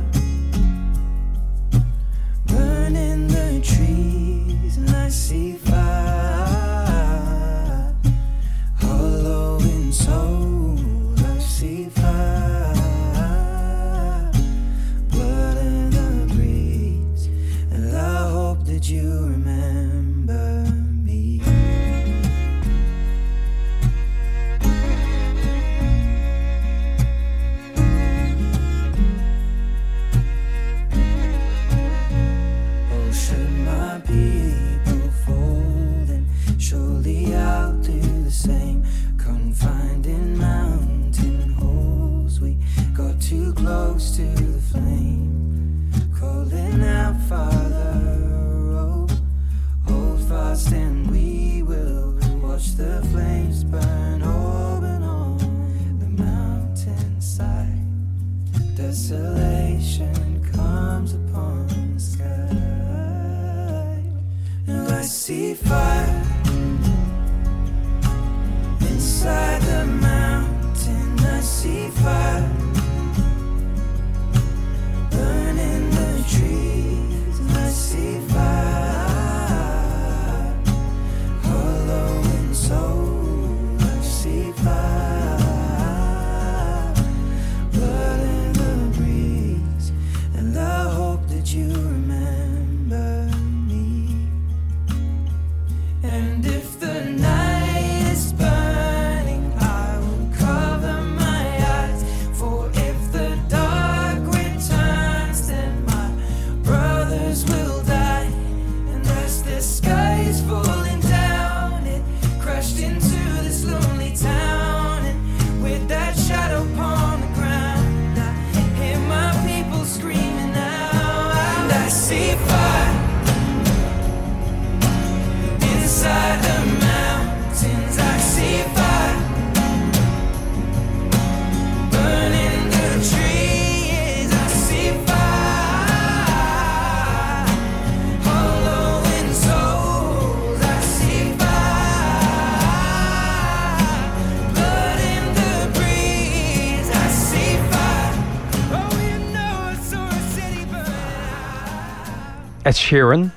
Sheeran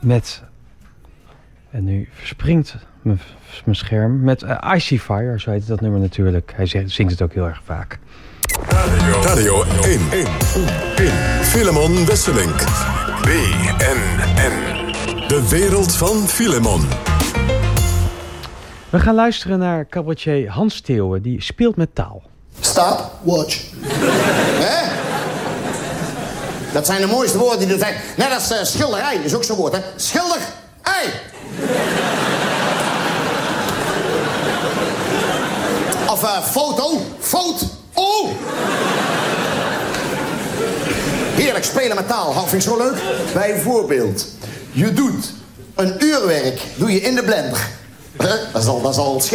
met... En nu verspringt mijn mijn scherm met eh, Icy Fire, zo heet dat nummer natuurlijk. Hij zingt het ook heel erg vaak. Radio 1. 1. Filemon Wesselink. BNN. De wereld van Filemon. We gaan luisteren naar cabaretier Hans Theeuwen, die speelt met taal. Stop, watch. Hè? Dat zijn de mooiste woorden die er zijn. Net als eh, schilderij, is ook zo'n woord, hè? Schilder, ei. Of eh, foto, foto, oh. Heerlijk spelen met taal, vind ik zo leuk. Bijvoorbeeld, je doet een uurwerk, doe je in de blender. Dat is al, dat.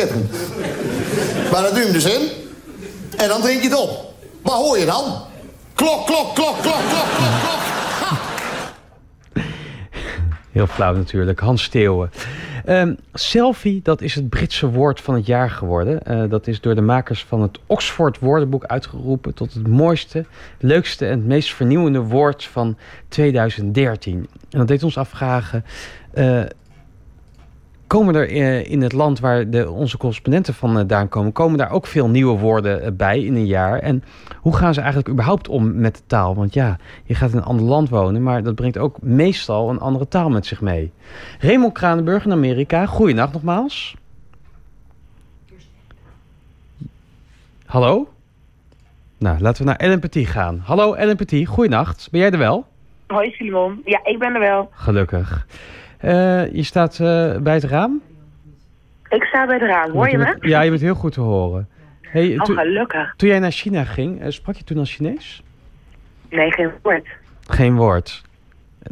Maar dan doe je hem dus in. En dan drink je het op. Wat hoor je dan? Klok, klok, klok, klok, klok, klok, klok. Heel flauw natuurlijk, Hans Theeuwen. Ehm, selfie, dat is het Britse woord van het jaar geworden. Eh, dat is door de makers van het Oxford woordenboek uitgeroepen... tot het mooiste, leukste en het meest vernieuwende woord van 2013. En dat deed ons afvragen... eh, komen er eh, in het land waar de, onze correspondenten vandaan komen... komen daar ook veel nieuwe woorden eh, bij in een jaar? En hoe gaan ze eigenlijk überhaupt om met de taal? Want ja, je gaat in een ander land wonen... maar dat brengt ook meestal een andere taal met zich mee. Raymond Kranenburg in Amerika, goeienacht nogmaals. Hallo? Nou, laten we naar Ellen Petit gaan. Hallo Ellen Petit, goeienacht. Ben jij er wel? Hoi Simon. Ja, ik ben er wel. Gelukkig. Eh, je staat eh, bij het raam? Ik sta bij het raam. Hoor je me? Ja, je bent heel goed te horen. Hey, Oh, toen- gelukkig. toen jij naar China ging, eh, sprak je toen al Chinees? Nee, geen woord. Geen woord.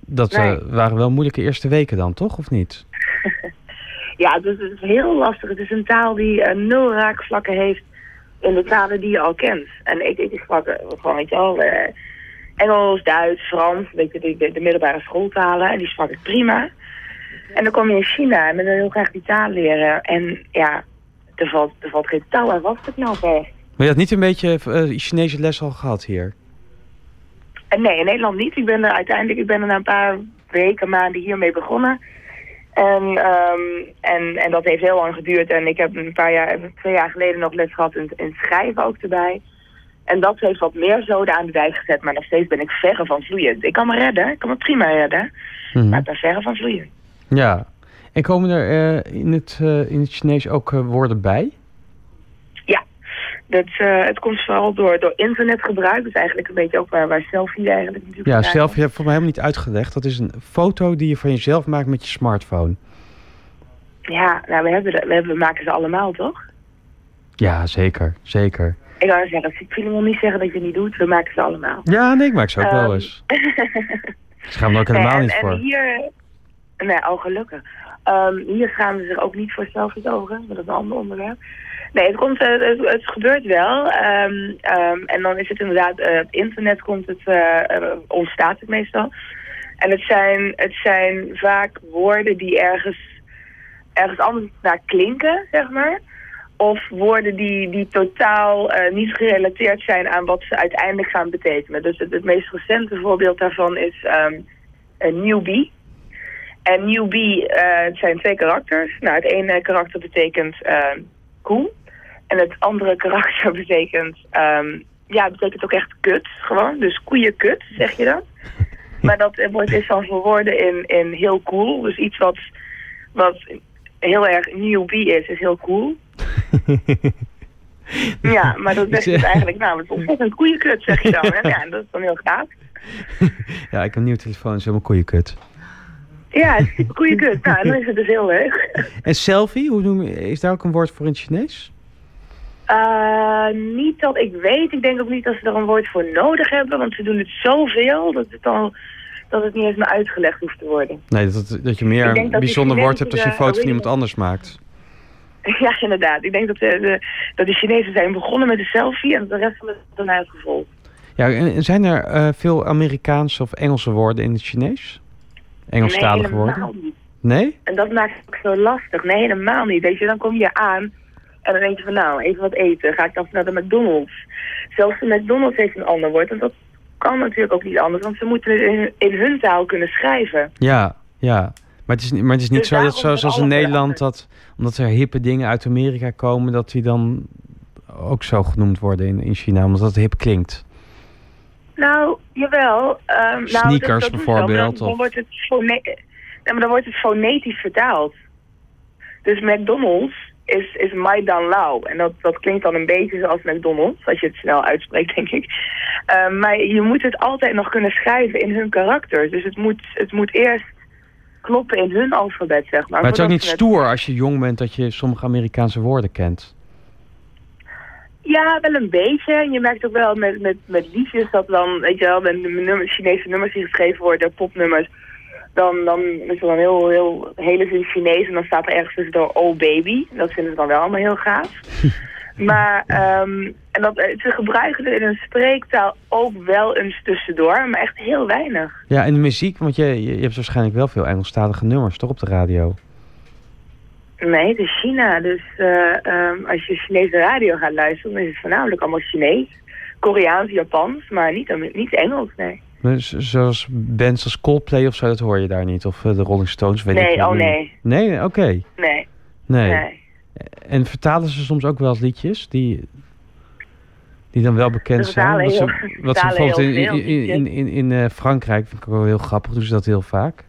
Dat waren wel moeilijke eerste weken dan, toch? Of niet? Ja, dus het is heel lastig. Het is een taal die nul raakvlakken heeft in de talen die je al kent. En ik, ik, sprak gewoon, weet je eh, Engels, Duits, Frans, weet je, de, de, de middelbare schooltalen. En die sprak ik prima. En dan kom je in China en dan wil je heel graag die taal leren. En ja, er valt, er valt geen touw aan vast te knopen. Maar je had niet een beetje eh, Chinese les al gehad hier? En nee, in Nederland niet. Ik ben er uiteindelijk, ik ben er na een paar weken, maanden hiermee begonnen. En, ehm, en, en dat heeft heel lang geduurd. En ik heb een paar jaar, twee jaar geleden nog les gehad in, in schrijven ook erbij. En dat heeft wat meer zoden aan de dijk gezet. Maar nog steeds ben ik verre van vloeiend. Ik kan me redden, ik kan me prima redden. Mhm. Maar ik ben verre van vloeiend. Ja. En komen er eh, in, het, eh, in het Chinees ook eh, woorden bij? Ja, dat, het komt vooral door, door internetgebruik. Dus eigenlijk een beetje ook waar, waar selfie eigenlijk natuurlijk Ja, zelf, je hebt voor mij helemaal niet uitgelegd. Dat is een foto die je van jezelf maakt met je smartphone. Ja, nou, we, hebben, de- we, hebben, we maken ze allemaal, toch? Ja, zeker. Zeker. Ik wou zeggen, ik wil niet zeggen dat je het niet doet. We maken ze allemaal. Ja, nee, ik maak ze ook wel Ehm, eens. Ik schaam me er ook helemaal en, niet voor. En hier... Nee, al gelukkig. Ehm, hier schamen ze zich ook niet voor selfies over. Dat is een ander onderwerp. Nee, het, komt, eh, het, het gebeurt wel. Ehm, ehm, en dan is het inderdaad... eh, op internet komt het... eh, ontstaat het meestal. En het zijn, het zijn vaak woorden die ergens, ergens anders naar klinken, zeg maar. Of woorden die, die totaal niet gerelateerd zijn aan wat ze uiteindelijk gaan betekenen. Dus het, het meest recente voorbeeld daarvan is een newbie. En newbie, eh, het zijn twee karakters. Nou, het ene karakter betekent ehm cool. En het andere karakter betekent, ehm, ja, betekent ook echt kut, gewoon. Dus koeienkut, zeg je dat. Maar dat eh, wordt is dan verwoorden in, in heel cool. Dus iets wat, wat heel erg newbie is, is heel cool. Ja, maar dat zegt dus eigenlijk, nou, het is ontzettend koeienkut, zeg je dan. En ja, dat is dan heel gaaf. Ja, ik heb een nieuwe telefoon, het is helemaal koeienkut. Ja, het is super koeienkut. Nou, dan is het dus heel leuk. En selfie, hoe noem je, is daar ook een woord voor in het Chinees? Eh, niet dat ik weet. Ik denk ook niet dat ze er een woord voor nodig hebben. Want ze doen het zoveel dat het, al, dat het niet eens meer uitgelegd hoeft te worden. Nee, dat, dat je meer een bijzonder woord hebt als je een foto van iemand anders maakt. Ja, inderdaad. Ik denk dat de, de, dat de Chinezen zijn begonnen met de selfie en de rest van het daarna heeft gevolgd. Ja, en en zijn er eh, veel Amerikaanse of Engelse woorden in het Chinees? Engelstalige nee, woorden? Nee? En dat maakt het ook zo lastig. Nee, helemaal niet. Weet je, dan kom je aan en dan denk je van nou, even wat eten. Ga ik dan naar de McDonald's? Zelfs de McDonald's heeft een ander woord. En dat kan natuurlijk ook niet anders, want ze moeten het in, in hun taal kunnen schrijven. Ja, ja. Maar het is, niet- maar het is niet Dus zo dat zoals in Nederland, dat omdat er hippe dingen uit Amerika komen, dat die dan ook zo genoemd worden in, in China, omdat dat hip klinkt. Nou, jawel. ehm, nou, Sneakers bijvoorbeeld, Dan, wordt het maar dan wordt het fonetisch vertaald. Dus McDonald's is, is Maidan Lao. En dat, dat klinkt dan een beetje zoals McDonald's, als je het snel uitspreekt, denk ik. Ehm, maar je moet het altijd nog kunnen schrijven in hun karakter. Dus het moet, het moet eerst kloppen in hun alfabet, zeg maar. Maar het is ook niet stoer als je jong bent dat je sommige Amerikaanse woorden kent. Ja, wel een beetje. En je merkt ook wel met, met, met liedjes dat dan, weet je wel, met de nummers, Chinese nummers die geschreven worden, popnummers, dan, dan is er dan heel, heel, hele zin Chinees en dan staat er ergens tussendoor Oh Baby. Dat vinden ze dan wel allemaal heel gaaf. maar, ehm, en dat, eh, ze gebruiken er in een spreektaal ook wel eens tussendoor, maar echt heel weinig. Ja, en de muziek, want je, je, je hebt waarschijnlijk wel veel Engelstalige nummers, toch, op de radio? Nee, het is China. Dus eh, ehm, als je Chinese radio gaat luisteren, dan is het voornamelijk allemaal Chinees. Koreaans, Japans, maar niet, niet Engels, nee. Dus Zoals bands als Coldplay of zo, dat hoor je daar niet. Of eh, de Rolling Stones, weet ik Nee, wel. oh nee. Nee, oké. Nee. Nee. Nee. En vertalen ze soms ook wel eens liedjes die, die dan wel bekend Ze zijn? Wat ze, heel- wat ze bijvoorbeeld in, in, in, eh, Frankrijk, vind ik ook wel heel grappig, doen ze dat heel vaak.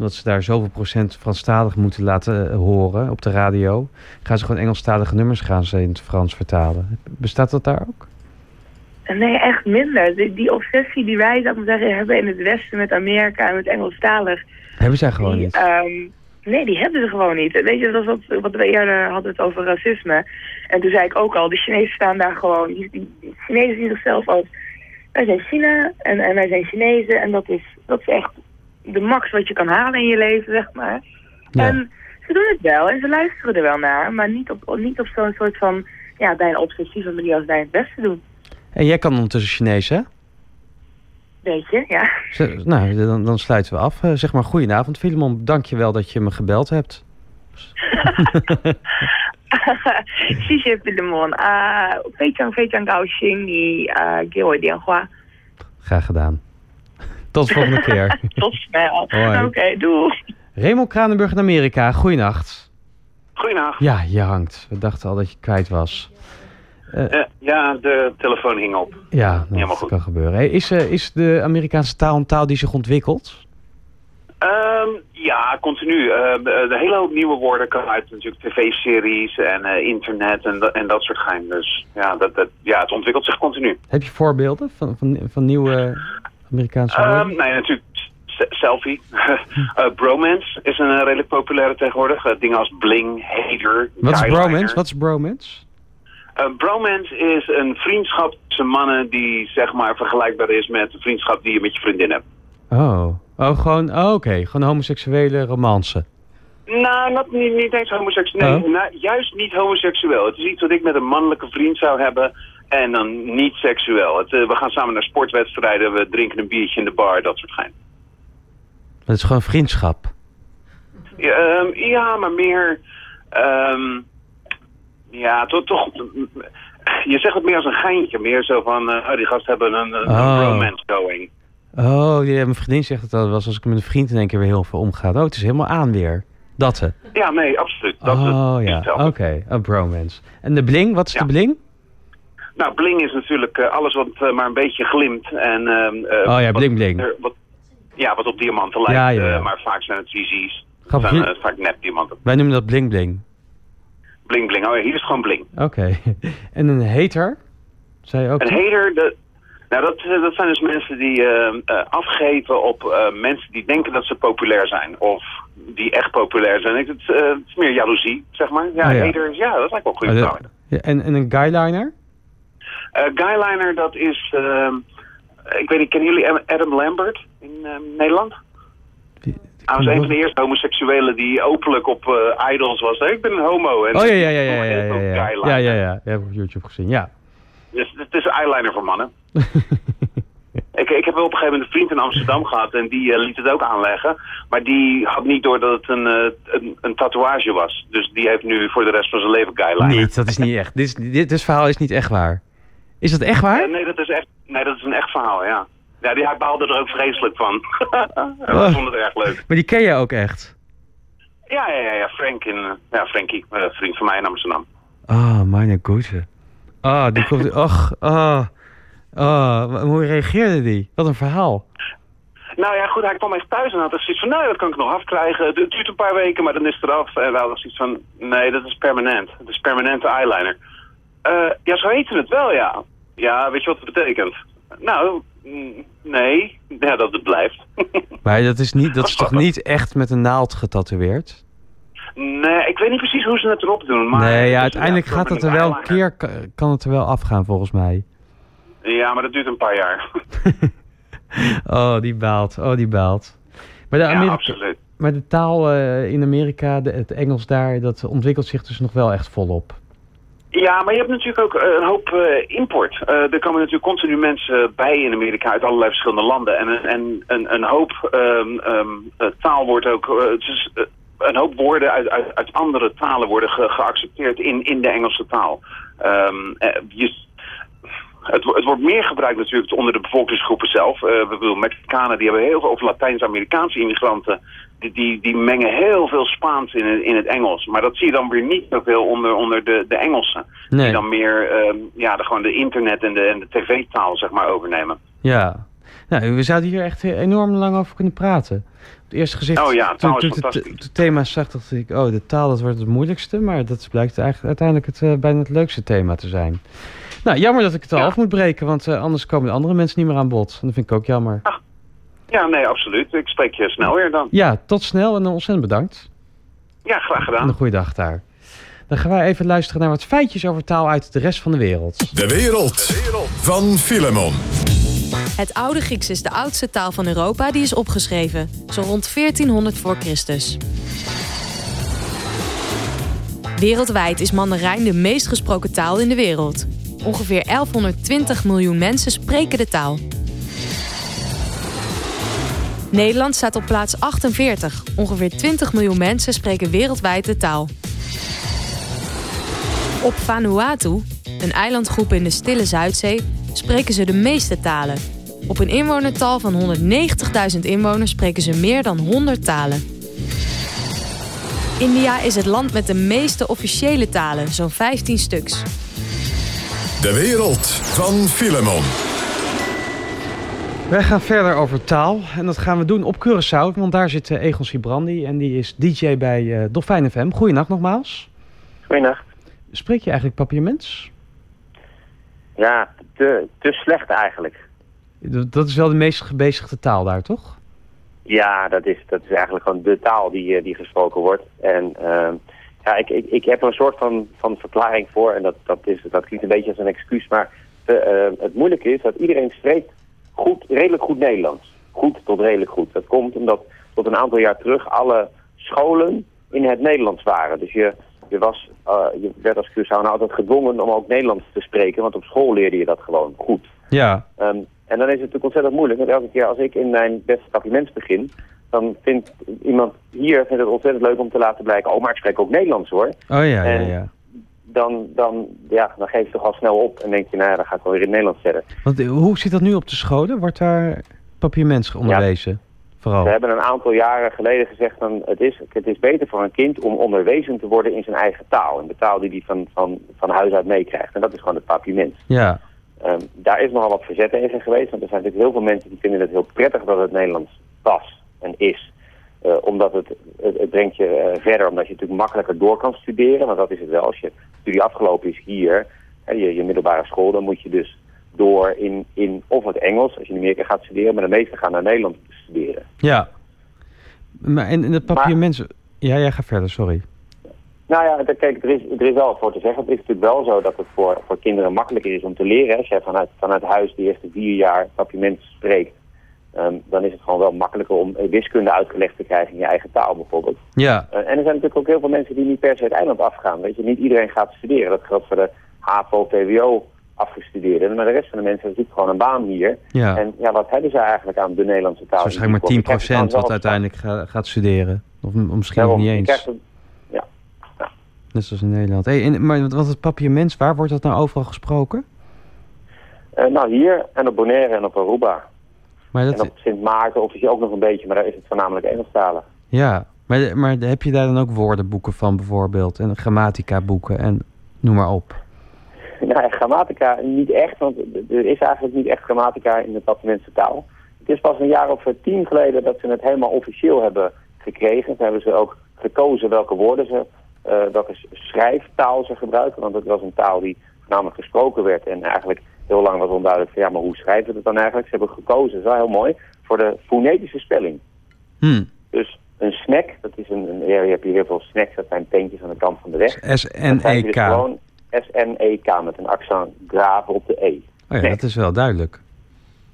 Omdat ze daar zoveel procent Franstalig moeten laten eh, horen op de radio. Gaan ze gewoon Engelstalige nummers gaan ze in het Frans vertalen. Bestaat dat daar ook? Nee, echt minder. Die, die obsessie die wij, zou ik maar zeggen, hebben in het Westen met Amerika en met Engelstalig. Hebben zij gewoon die, niet. ehm, nee, die hebben ze gewoon niet. Weet je, dat is wat, wat we eerder hadden het over racisme. En toen zei ik ook al, de Chinezen staan daar gewoon, die Chinezen zien zichzelf als, wij zijn China en, en wij zijn Chinezen. En dat is, dat is echt de max wat je kan halen in je leven, zeg maar. En ze doen het wel en ze luisteren er wel naar, maar niet op, niet op zo'n soort van, ja, bijna obsessieve manier als wij het beste doen. En jij kan ondertussen Chinees, hè? Beetje, ja. Nou, dan, dan, sluiten we af. Eh, zeg maar goedenavond, Filemon. Dank je wel dat je me gebeld hebt. Xie Filemon. Ah, gao Xing Ni ah, Graag gedaan. Tot de volgende keer. Tot snel. Oké, doei. Raymond Kranenburg in Amerika, goeienacht. Goedendag. Ja, je hangt. We dachten al dat je kwijt was. Eh, ja, de telefoon hing op. ja, nou, helemaal dat goed. kan gebeuren. Hey, is, eh, is de Amerikaanse taal een taal die zich ontwikkelt? Ehm, ja, continu. Eh, de, hele hoop nieuwe woorden komen uit natuurlijk tv-series en eh, internet en, dat- en dat soort gein. Dus ja, dat, dat, ja, het ontwikkelt zich continu. Heb je voorbeelden van, van, van nieuwe Amerikaanse Ehm nee, natuurlijk selfie. Eh, bromance is een eh, redelijk populaire tegenwoordig. Eh, dingen als bling, hater, Wat is bromance? Wat is bromance? Bromance is een vriendschap tussen mannen die zeg maar vergelijkbaar is met de vriendschap die je met je vriendin hebt. Oh, oh gewoon, oh, oké. Gewoon homoseksuele romance. Nou, niet, niet eens homoseksueel. Nee, Oh. nou, juist niet homoseksueel. Het is iets wat ik met een mannelijke vriend zou hebben en dan niet seksueel. Het, eh, we gaan samen naar sportwedstrijden, we drinken een biertje in de bar, dat soort gein. Dat is gewoon vriendschap. Ja, ehm, ja, maar meer... ehm, ja, toch, toch... Je zegt het meer als een geintje. Meer zo van, oh, die gasten hebben een, een Oh. romance going. Oh, ja, mijn vriendin zegt het al eens als ik met een vriend in één keer weer heel veel omga. Oh, het is helemaal aan weer. Dat ze. Ja, nee, absoluut. Dat, oh ja, oké. Een bromance. En de bling, wat is de bling? Nou, bling is natuurlijk eh, alles wat eh, maar een beetje glimt. En, ehm, eh, Oh ja, bling bling. wat, ja, wat op diamanten lijkt. Ja, ja, ja. maar vaak zijn het visies. Zijn vaak nepdiamanten. Wij noemen dat bling bling. Bling bling. Oh ja, hier is gewoon bling. Oké. En een hater? Zei je ook? Een hater, de, nou, dat, dat zijn dus mensen die eh, eh, afgeven op mensen die denken dat ze populair zijn. Of die echt populair zijn. Ik- Het, eh, het is meer jaloezie, zeg maar. Ja, Oh ja. haters, ja, dat lijkt wel goed. Oh, ja, en, en een guyliner? Eh, Guyliner, dat is... ehm, ik weet niet, kennen jullie Adam Lambert in ehm, Nederland? Hij was een van de eerste homoseksuelen die openlijk op eh, Idols was. Ik ben een homo. En Oh ja, ja, ja, ja, ja, ja, ja. Ja, heb ik op YouTube gezien, ja. Dus het is een eyeliner voor mannen. ik, ik heb wel op een gegeven moment een vriend in Amsterdam gehad en die eh, liet het ook aanleggen. Maar die had niet door dat het een, een, een tatoeage was. Dus die heeft nu voor de rest van zijn leven guyliner. Niet, dat is niet echt. Dit, dit verhaal is niet echt waar. Is dat echt waar? Nee, dat is echt, nee, dat is een echt verhaal, ja. Ja, die, hij baalde er ook vreselijk van. Oh. vond het erg leuk. Maar die ken je ook echt? Ja, ja, ja, ja Frank in, eh, ja, Frankie, eh, vriend van mij in Amsterdam. Oh, meine Güte. Oh, die komt... Och, oh. Oh, hoe reageerde die? Wat een verhaal. Nou ja, goed, hij kwam echt thuis en had zoiets van, nou, dat kan ik nog afkrijgen. Het duurt een paar weken, maar dan is het eraf. En we hadden zoiets van, nee, dat is permanent. Het is permanente eyeliner. Eh, ja, zo heet het wel, ja. Ja, weet je wat het betekent? Nou, mm, nee. Ja, dat het blijft. Maar dat is, niet, dat is toch niet echt met een naald getatoeëerd? nee, ik weet niet precies hoe ze het erop doen. Maar nee, ja, uiteindelijk gaat het er wel een keer... Kan het er wel afgaan, volgens mij. Ja, maar dat duurt een paar jaar. Oh, die baalt. Oh, die baalt. Maar de, Ja, Amerika- absoluut. maar de taal eh, in Amerika, de, het Engels daar, dat ontwikkelt zich dus nog wel echt volop. Ja, maar je hebt natuurlijk ook eh, een hoop eh, import. Eh, er komen natuurlijk continu mensen bij in Amerika uit allerlei verschillende landen. En, een- en een, hoop eh, taal wordt ook... een hoop woorden uit, uit, uit andere talen worden ge- geaccepteerd in, in de Engelse taal. Ehm, eh, je, het, het wordt meer gebruikt natuurlijk onder de bevolkingsgroepen zelf. We bedoelen, Mexicanen die hebben heel veel, of Latijns-Amerikaanse immigranten, die, die, mengen heel veel Spaans in, het- in het Engels. Maar dat zie je dan weer niet zoveel onder, onder de, de Engelsen. Nee. Die dan meer ehm, ja, de, gewoon de internet en de, en de tv-taal zeg maar overnemen. Ja. Nou, we zouden hier echt enorm lang over kunnen praten. Op het eerste gezicht, Oh ja, taal toen is ik het fantastisch. het thema zag, dacht ik, oh, de taal dat wordt het moeilijkste. Maar dat blijkt eigenlijk uiteindelijk het, eh, bijna het leukste thema te zijn. Nou, jammer dat ik het al af moet breken, want eh, anders komen de andere mensen niet meer aan bod. En dat vind ik ook jammer. Ja, nee, absoluut. Ik spreek je snel weer dan. Ja, tot snel en ontzettend bedankt. Ja, graag En gedaan. een goede dag daar. Dan gaan wij even luisteren naar wat feitjes over taal uit de rest van de wereld. De wereld van Filemon. Het oude Grieks is de oudste taal van Europa die is opgeschreven, zo rond 1400 voor Christus. Wereldwijd is Mandarijn de meest gesproken taal in de wereld. Ongeveer 1120 miljoen mensen spreken de taal. Nederland staat op plaats 48. Ongeveer 20 miljoen mensen spreken wereldwijd de taal. Op Vanuatu, een eilandgroep in de Stille Zuidzee, spreken ze de meeste talen. Op een inwonertal van 190.000 inwoners spreken ze meer dan 100 talen. India is het land met de meeste officiële talen, zo'n 15 stuks. De wereld van Filemon. Wij gaan verder over taal. En dat gaan we doen op Curaçao. Want daar zit eh, Egon Sibrandi. En die is DJ bij eh Dolfijn FM. Goeienacht nogmaals. Goeienacht. Spreek je eigenlijk papiermens? Ja, te, te slecht eigenlijk. Dat is wel de meest gebezigde taal daar, toch? Ja, dat is, dat is eigenlijk gewoon de taal die, eh, die gesproken wordt. En ehm, ja, ik, ik, ik heb er een soort van, van verklaring voor. En dat, dat, is, dat klinkt een beetje als een excuus. Maar het moeilijke is dat iedereen spreekt goed, redelijk goed Nederlands. Goed tot redelijk goed. Dat komt omdat tot een aantal jaar terug alle scholen in het Nederlands waren. Dus je, je, was, eh, je werd als Curaçao altijd gedwongen om ook Nederlands te spreken. Want op school leerde je dat gewoon goed. Ja. Ehm, en dan is het natuurlijk ontzettend moeilijk. Want elke keer als ik in mijn beste papiermens begin... dan vindt iemand hier vindt het ontzettend leuk om te laten blijken... oh, maar ik spreek ook Nederlands hoor. Oh ja, ja, ja. Dan, dan, ja, dan geef je toch al snel op en denk je... nou ja, dan ga ik wel weer in het Nederlands verder. Want eh, hoe zit dat nu op de scholen? Wordt daar papiermens onderwezen? Vooral. We hebben een aantal jaren geleden gezegd... Dan, het, is, het is beter voor een kind om onderwezen te worden in zijn eigen taal. In de taal die hij van, van, van huis uit meekrijgt. En dat is gewoon het papiermens. Ja. Ehm, daar is nogal wat verzet tegen geweest. Want er zijn natuurlijk heel veel mensen die vinden het heel prettig dat het Nederlands was en is. Eh, omdat het, het, het brengt je eh, verder, omdat je natuurlijk makkelijker door kan studeren. Want dat is het wel. Als je studie afgelopen is hier, hè, je, je middelbare school, dan moet je dus door in, in of het Engels, als je in Amerika gaat studeren. Maar de meesten gaan naar Nederland studeren. Ja. Maar en, en het papiermens... Ja, jij gaat verder, sorry. Nou ja, kijk, er is, er is wel wat voor te zeggen. Het is natuurlijk wel zo dat het voor, voor kinderen makkelijker is om te leren. Als jij vanuit, vanuit huis de eerste vier jaar papiermens spreekt, ehm, dan is het gewoon wel makkelijker om eh, wiskunde uitgelegd te krijgen in je eigen taal bijvoorbeeld. Ja. Eh, en er zijn natuurlijk ook heel veel mensen die niet per se het eiland afgaan. Weet je, niet iedereen gaat studeren. Dat geldt voor de HAVO, TWO afgestudeerden. Maar de rest van de mensen zoekt gewoon een baan hier. Ja. En ja, wat hebben ze eigenlijk aan de Nederlandse taal? Waarschijnlijk maar Die krijgen ze dan 10% wel wat uiteindelijk ga- gaat studeren. Of misschien nog niet eens. een- ja. Net zoals in Nederland. Hey, en, maar wat het papiermens, waar wordt dat nou overal gesproken? Eh, nou, hier en op Bonaire en op Aruba. Maar dat, En op Sint Maarten of is ook nog een beetje, maar daar is het voornamelijk Engelstalen. Ja, maar, maar heb je daar dan ook woordenboeken van bijvoorbeeld? En grammatica boeken en noem maar op. Nou ja, grammatica niet echt, want er is eigenlijk niet echt grammatica in de Papiamense taal. Het is pas een jaar of tien geleden dat ze het helemaal officieel hebben gekregen. Toen hebben ze ook gekozen welke woorden ze, eh, welke schrijftaal ze gebruiken. Want het was een taal die voornamelijk gesproken werd en eigenlijk heel lang was onduidelijk van ja, maar hoe schrijven we het dan eigenlijk? Ze hebben gekozen, dat is wel heel mooi, voor de fonetische spelling. Hm. Dus een snack, dat is een, een ja, je hebt hier heel veel snacks, dat zijn teentjes aan de kant van de weg. S-N-E-K. dus gewoon S-N-E-K met een accent graven op de E. Oh ja, dat is wel duidelijk.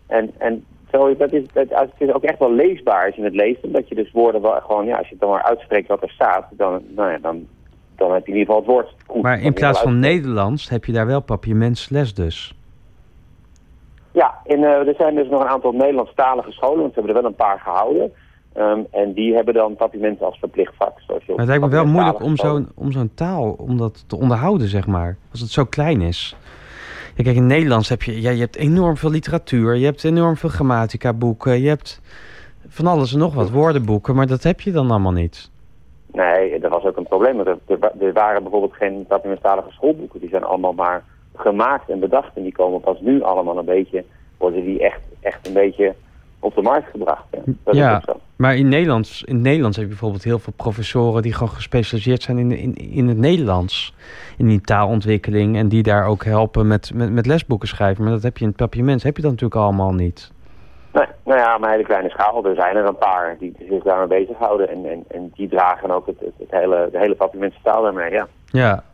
En, en zo, dat is, dat, het is ook echt wel leesbaar als je het leest. Omdat je dus woorden wel gewoon, ja, als je het dan maar uitspreekt wat er staat, dan, nou ja, dan, dan heb je in ieder geval het woord goed. Maar in plaats van. Nederlands heb je daar wel papiermens les dus. Ja, en, eh, er zijn dus nog een aantal Nederlandstalige scholen, want ze hebben er wel een paar gehouden. Ehm, en die hebben dan papiermenten als verplicht vak. Zoals je Maar het lijkt me wel moeilijk om zo'n taal om dat te onderhouden, zeg maar. Als het zo klein is. Ja, kijk, in Nederlands heb je, ja, je hebt enorm veel literatuur. Je hebt enorm veel grammatica boeken. Je hebt van alles en nog wat woordenboeken. Maar dat heb je dan allemaal niet. Nee, dat was ook een probleem. Er, er, wa- waren bijvoorbeeld geen papiermentalige schoolboeken. Die zijn allemaal maar gemaakt en bedacht. En die komen pas nu allemaal een beetje, worden die echt, echt een beetje op de markt gebracht. Ja, dat maar in, Nederlands, in het Nederlands heb je bijvoorbeeld heel veel professoren... die gewoon gespecialiseerd zijn in, in, in het Nederlands. In die taalontwikkeling. En die daar ook helpen met, met, met lesboeken schrijven. Maar dat heb je in het papiermens heb je dat natuurlijk allemaal niet. Nee, nou ja, maar hele kleine schaal. Er zijn er een paar die zich daarmee bezighouden. En, en, en die dragen ook het, het, het hele, de hele papiermensen taal daarmee, ja. Ja,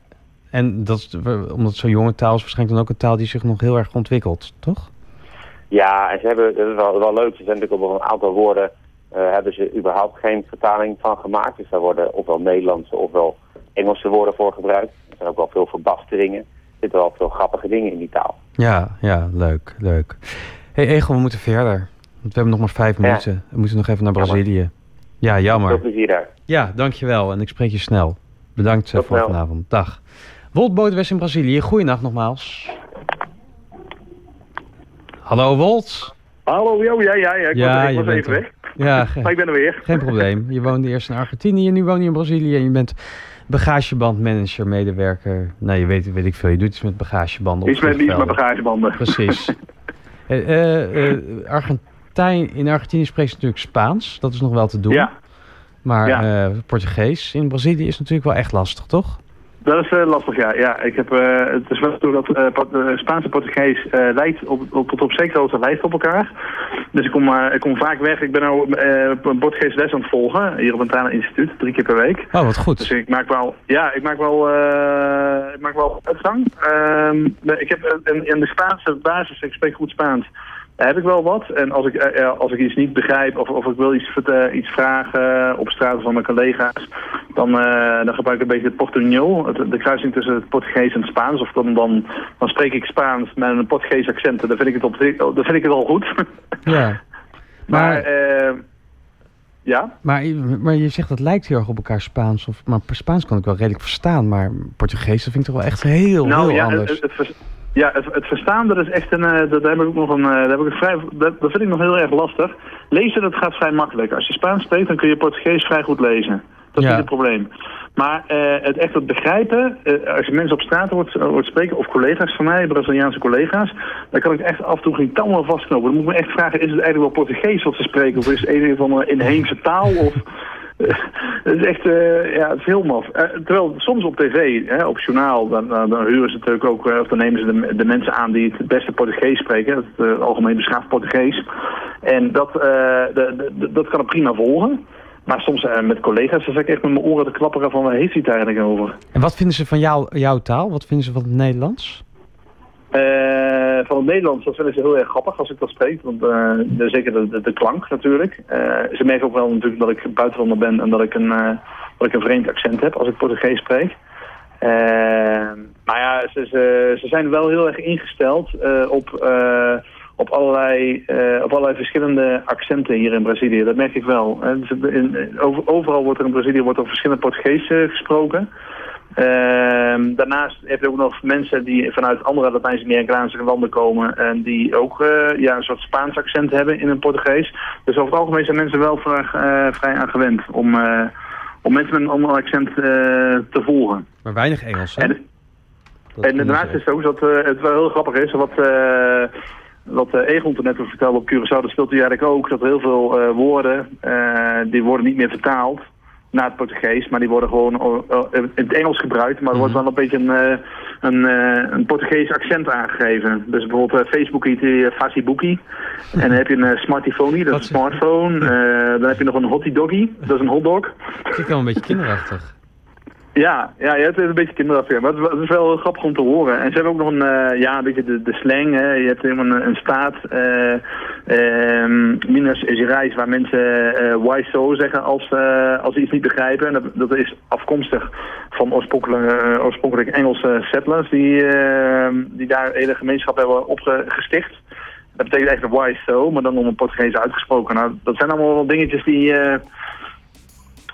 en dat, is- omdat zo'n jonge taal is waarschijnlijk dan ook een taal die zich nog heel erg ontwikkelt, toch? Ja, en ze hebben, dat is wel, wel leuk, ze zijn natuurlijk op een aantal woorden, eh, hebben ze überhaupt geen vertaling van gemaakt. Dus daar worden ofwel Nederlandse ofwel Engelse woorden voor gebruikt. Er zijn ook wel veel verbasteringen. Er zitten wel veel grappige dingen in die taal. Ja, ja, leuk, leuk. hey, Egel, we moeten verder. Want we hebben nog maar vijf Ja. minuten. We moeten nog even naar Jammer. Brazilië. Ja, Veel jammer. plezier daar. Ja, dankjewel. En ik spreek je snel. Bedankt eh, Tot voor snel. vanavond. Dag. Wolt in Brazilië. Goeienacht nogmaals. Hallo Wolt. Hallo, jo, ja, ja, ja. Ik Ja, was, ik even weg. Ja, maar ik ben er weer. Geen probleem. Je woonde eerst in Argentinië, nu woon je in Brazilië en je bent bagagebandmanager, medewerker. Nou, je weet, weet ik veel. Je doet iets met bagagebanden. Iets met, iets met bagagebanden. Precies. Eh, eh, eh, Argentijn, in Argentinië spreekt ze natuurlijk Spaans. Dat is nog wel te doen. Ja. Maar Ja. Portugees in Brazilië is natuurlijk wel echt lastig, toch? Dat is eh, lastig, ja. ja ik heb, eh, het is wel zo dat Port- eh, Spaans en Portugees lijkt op, op, tot op zekere hoogte lijkt op elkaar. Dus ik kom, ik kom vaak weg. Ik ben nou een Portugees les aan het volgen, hier op het Talen Instituut, drie keer per week. Oh, wat goed. Dus ik maak wel, ja, ik maak wel, ik maak wel uitgang. Ehm, ik heb in, in de Spaanse basis, ik spreek goed Spaans, heb ik wel wat. En als ik, eh, als ik iets niet begrijp of, of ik wil iets, iets vragen op straat van mijn collega's, dan, eh, dan gebruik ik een beetje het portugnol, de kruising tussen het Portugees en het Spaans. Of dan, dan, dan spreek ik Spaans met een Portugees accent. en Dan vind ik het, op, dan vind ik het al goed. Ja. maar, Maar- eh, ja? Maar, maar je zegt dat lijkt heel erg op elkaar Spaans. Of, maar Spaans kan ik wel redelijk verstaan. Maar Portugees, dat vind ik toch wel echt heel, heel Nou ja, anders. Het, ja, het, het verstaan, dat is echt een, eh, dat, heb ik ook nog een, eh, daar heb ik vrij, dat, dat vind ik nog heel erg lastig. Lezen, dat gaat vrij makkelijk. Als je Spaans spreekt, dan kun je Portugees vrij goed lezen. Dat is niet het probleem. Maar eh, het echt het begrijpen, als je mensen op straat hoort, hoort spreken, of collega's van mij, Braziliaanse collega's, dan kan ik echt af en toe geen touw aan vastknopen. Dan moet ik me echt vragen, is het eigenlijk wel Portugees wat ze spreken? Of is het een van een inheemse taal? Of, het is echt, eh, ja, heel maf. Eh, terwijl soms op tv, hè, op journaal, dan, dan, huren ze natuurlijk ook, eh, of dan nemen ze de, mensen aan die het beste Portugees spreken, het algemeen beschaafd Portugees. En dat, de, de- dat kan ik prima volgen. Maar soms met collega's, dan ik echt met mijn oren te klapperen van waar heeft hij het eigenlijk over? En wat vinden ze van jou, jouw taal? Wat vinden ze van het Nederlands? Eh, van het Nederlands, dat vinden ze heel erg grappig als ik dat spreek. Want eh, zeker de, de, klank natuurlijk. Eh, ze merken ook wel natuurlijk dat ik buitenlander ben en dat ik een, dat ik een vreemd accent heb als ik Portugees spreek. Maar ja, ze, ze, zijn wel heel erg ingesteld op, op, allerlei, op allerlei verschillende accenten hier in Brazilië. Dat merk ik wel. Dus in- over- overal wordt er in Brazilië wordt er verschillende Portugees gesproken. Ehm, daarnaast heb je ook nog mensen die vanuit andere Latijns-Amerikaanse landen komen en die ook eh, ja, een soort Spaans accent hebben in hun Portugees. Dus over het algemeen zijn mensen wel vrij, eh, vrij aan gewend om, eh, om mensen met een ander accent te volgen. Maar weinig Engels, hè? En, en daarnaast is het ook dat het wel heel grappig is, wat, wat Egon toen net vertelde op Curaçao, dat speelt hij eigenlijk ook, dat er heel veel woorden, eh, die worden niet meer vertaald naar het Portugees, maar die worden gewoon oh, oh, in het Engels gebruikt, maar er wordt wel een beetje een, eh, een, eh, een Portugees accent aangegeven. Dus bijvoorbeeld eh, Facebook heet die Facebookie, en dan heb je een smartiphone, dat is een smartphone, dan heb je nog een hottie doggy, dat is een hotdog. Klinkt wel een beetje kinderachtig. Ja, ja, je hebt een beetje kinderafweer, maar het is, wel- het is grappig om te horen. En ze hebben ook nog een, eh, ja, een beetje de, de slang. Hè. Je hebt helemaal een, staat, eh ehm, Minas Gerais, waar mensen eh why so zeggen als, als ze iets niet begrijpen. En dat, dat is afkomstig van oorspronkelijk, eh, oorspronkelijk Engelse settlers die, eh, die daar hele gemeenschap hebben opgesticht. Dat betekent eigenlijk why so, maar dan om een Portugees uitgesproken. Nou, dat zijn allemaal wel dingetjes die...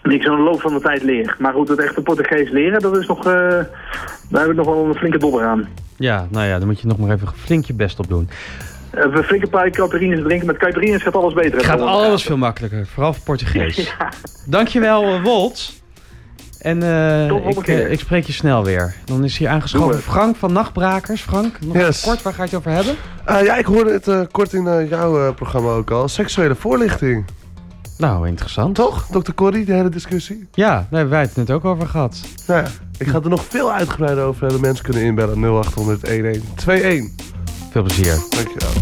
eh, die ik zo in de loop van de tijd leer. Maar goed, het echte Portugees leren, dat is nog, eh, daar heb ik nog wel een flinke dobber aan. Ja, nou ja, dan moet je nog maar even flink je best op doen. Uh, een flinke paar caipirinhas drinken. Met caipirinhas gaat alles beter. Het gaat alles veel makkelijker, vooral voor Portugees. Ja. Dankjewel, eh, Wolt. En eh, ik, eh, ik spreek je snel weer. Dan is hier aangeschoven. Frank van Nachtbrakers. Frank, nog Yes. kort, waar ga je het over hebben? Eh, ja, ik hoorde het eh, kort in eh, jouw eh, programma ook al. Seksuele voorlichting. Nou, interessant. Toch, dokter Corrie, de hele discussie? Ja, daar hebben wij het net ook over gehad. Nou ja, ik ga het er nog veel uitgebreider over hebben. Mensen kunnen inbellen 0800 1121. Veel plezier. Dankjewel.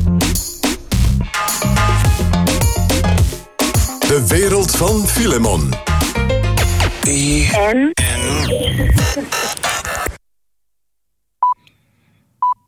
De wereld van Filemon. En?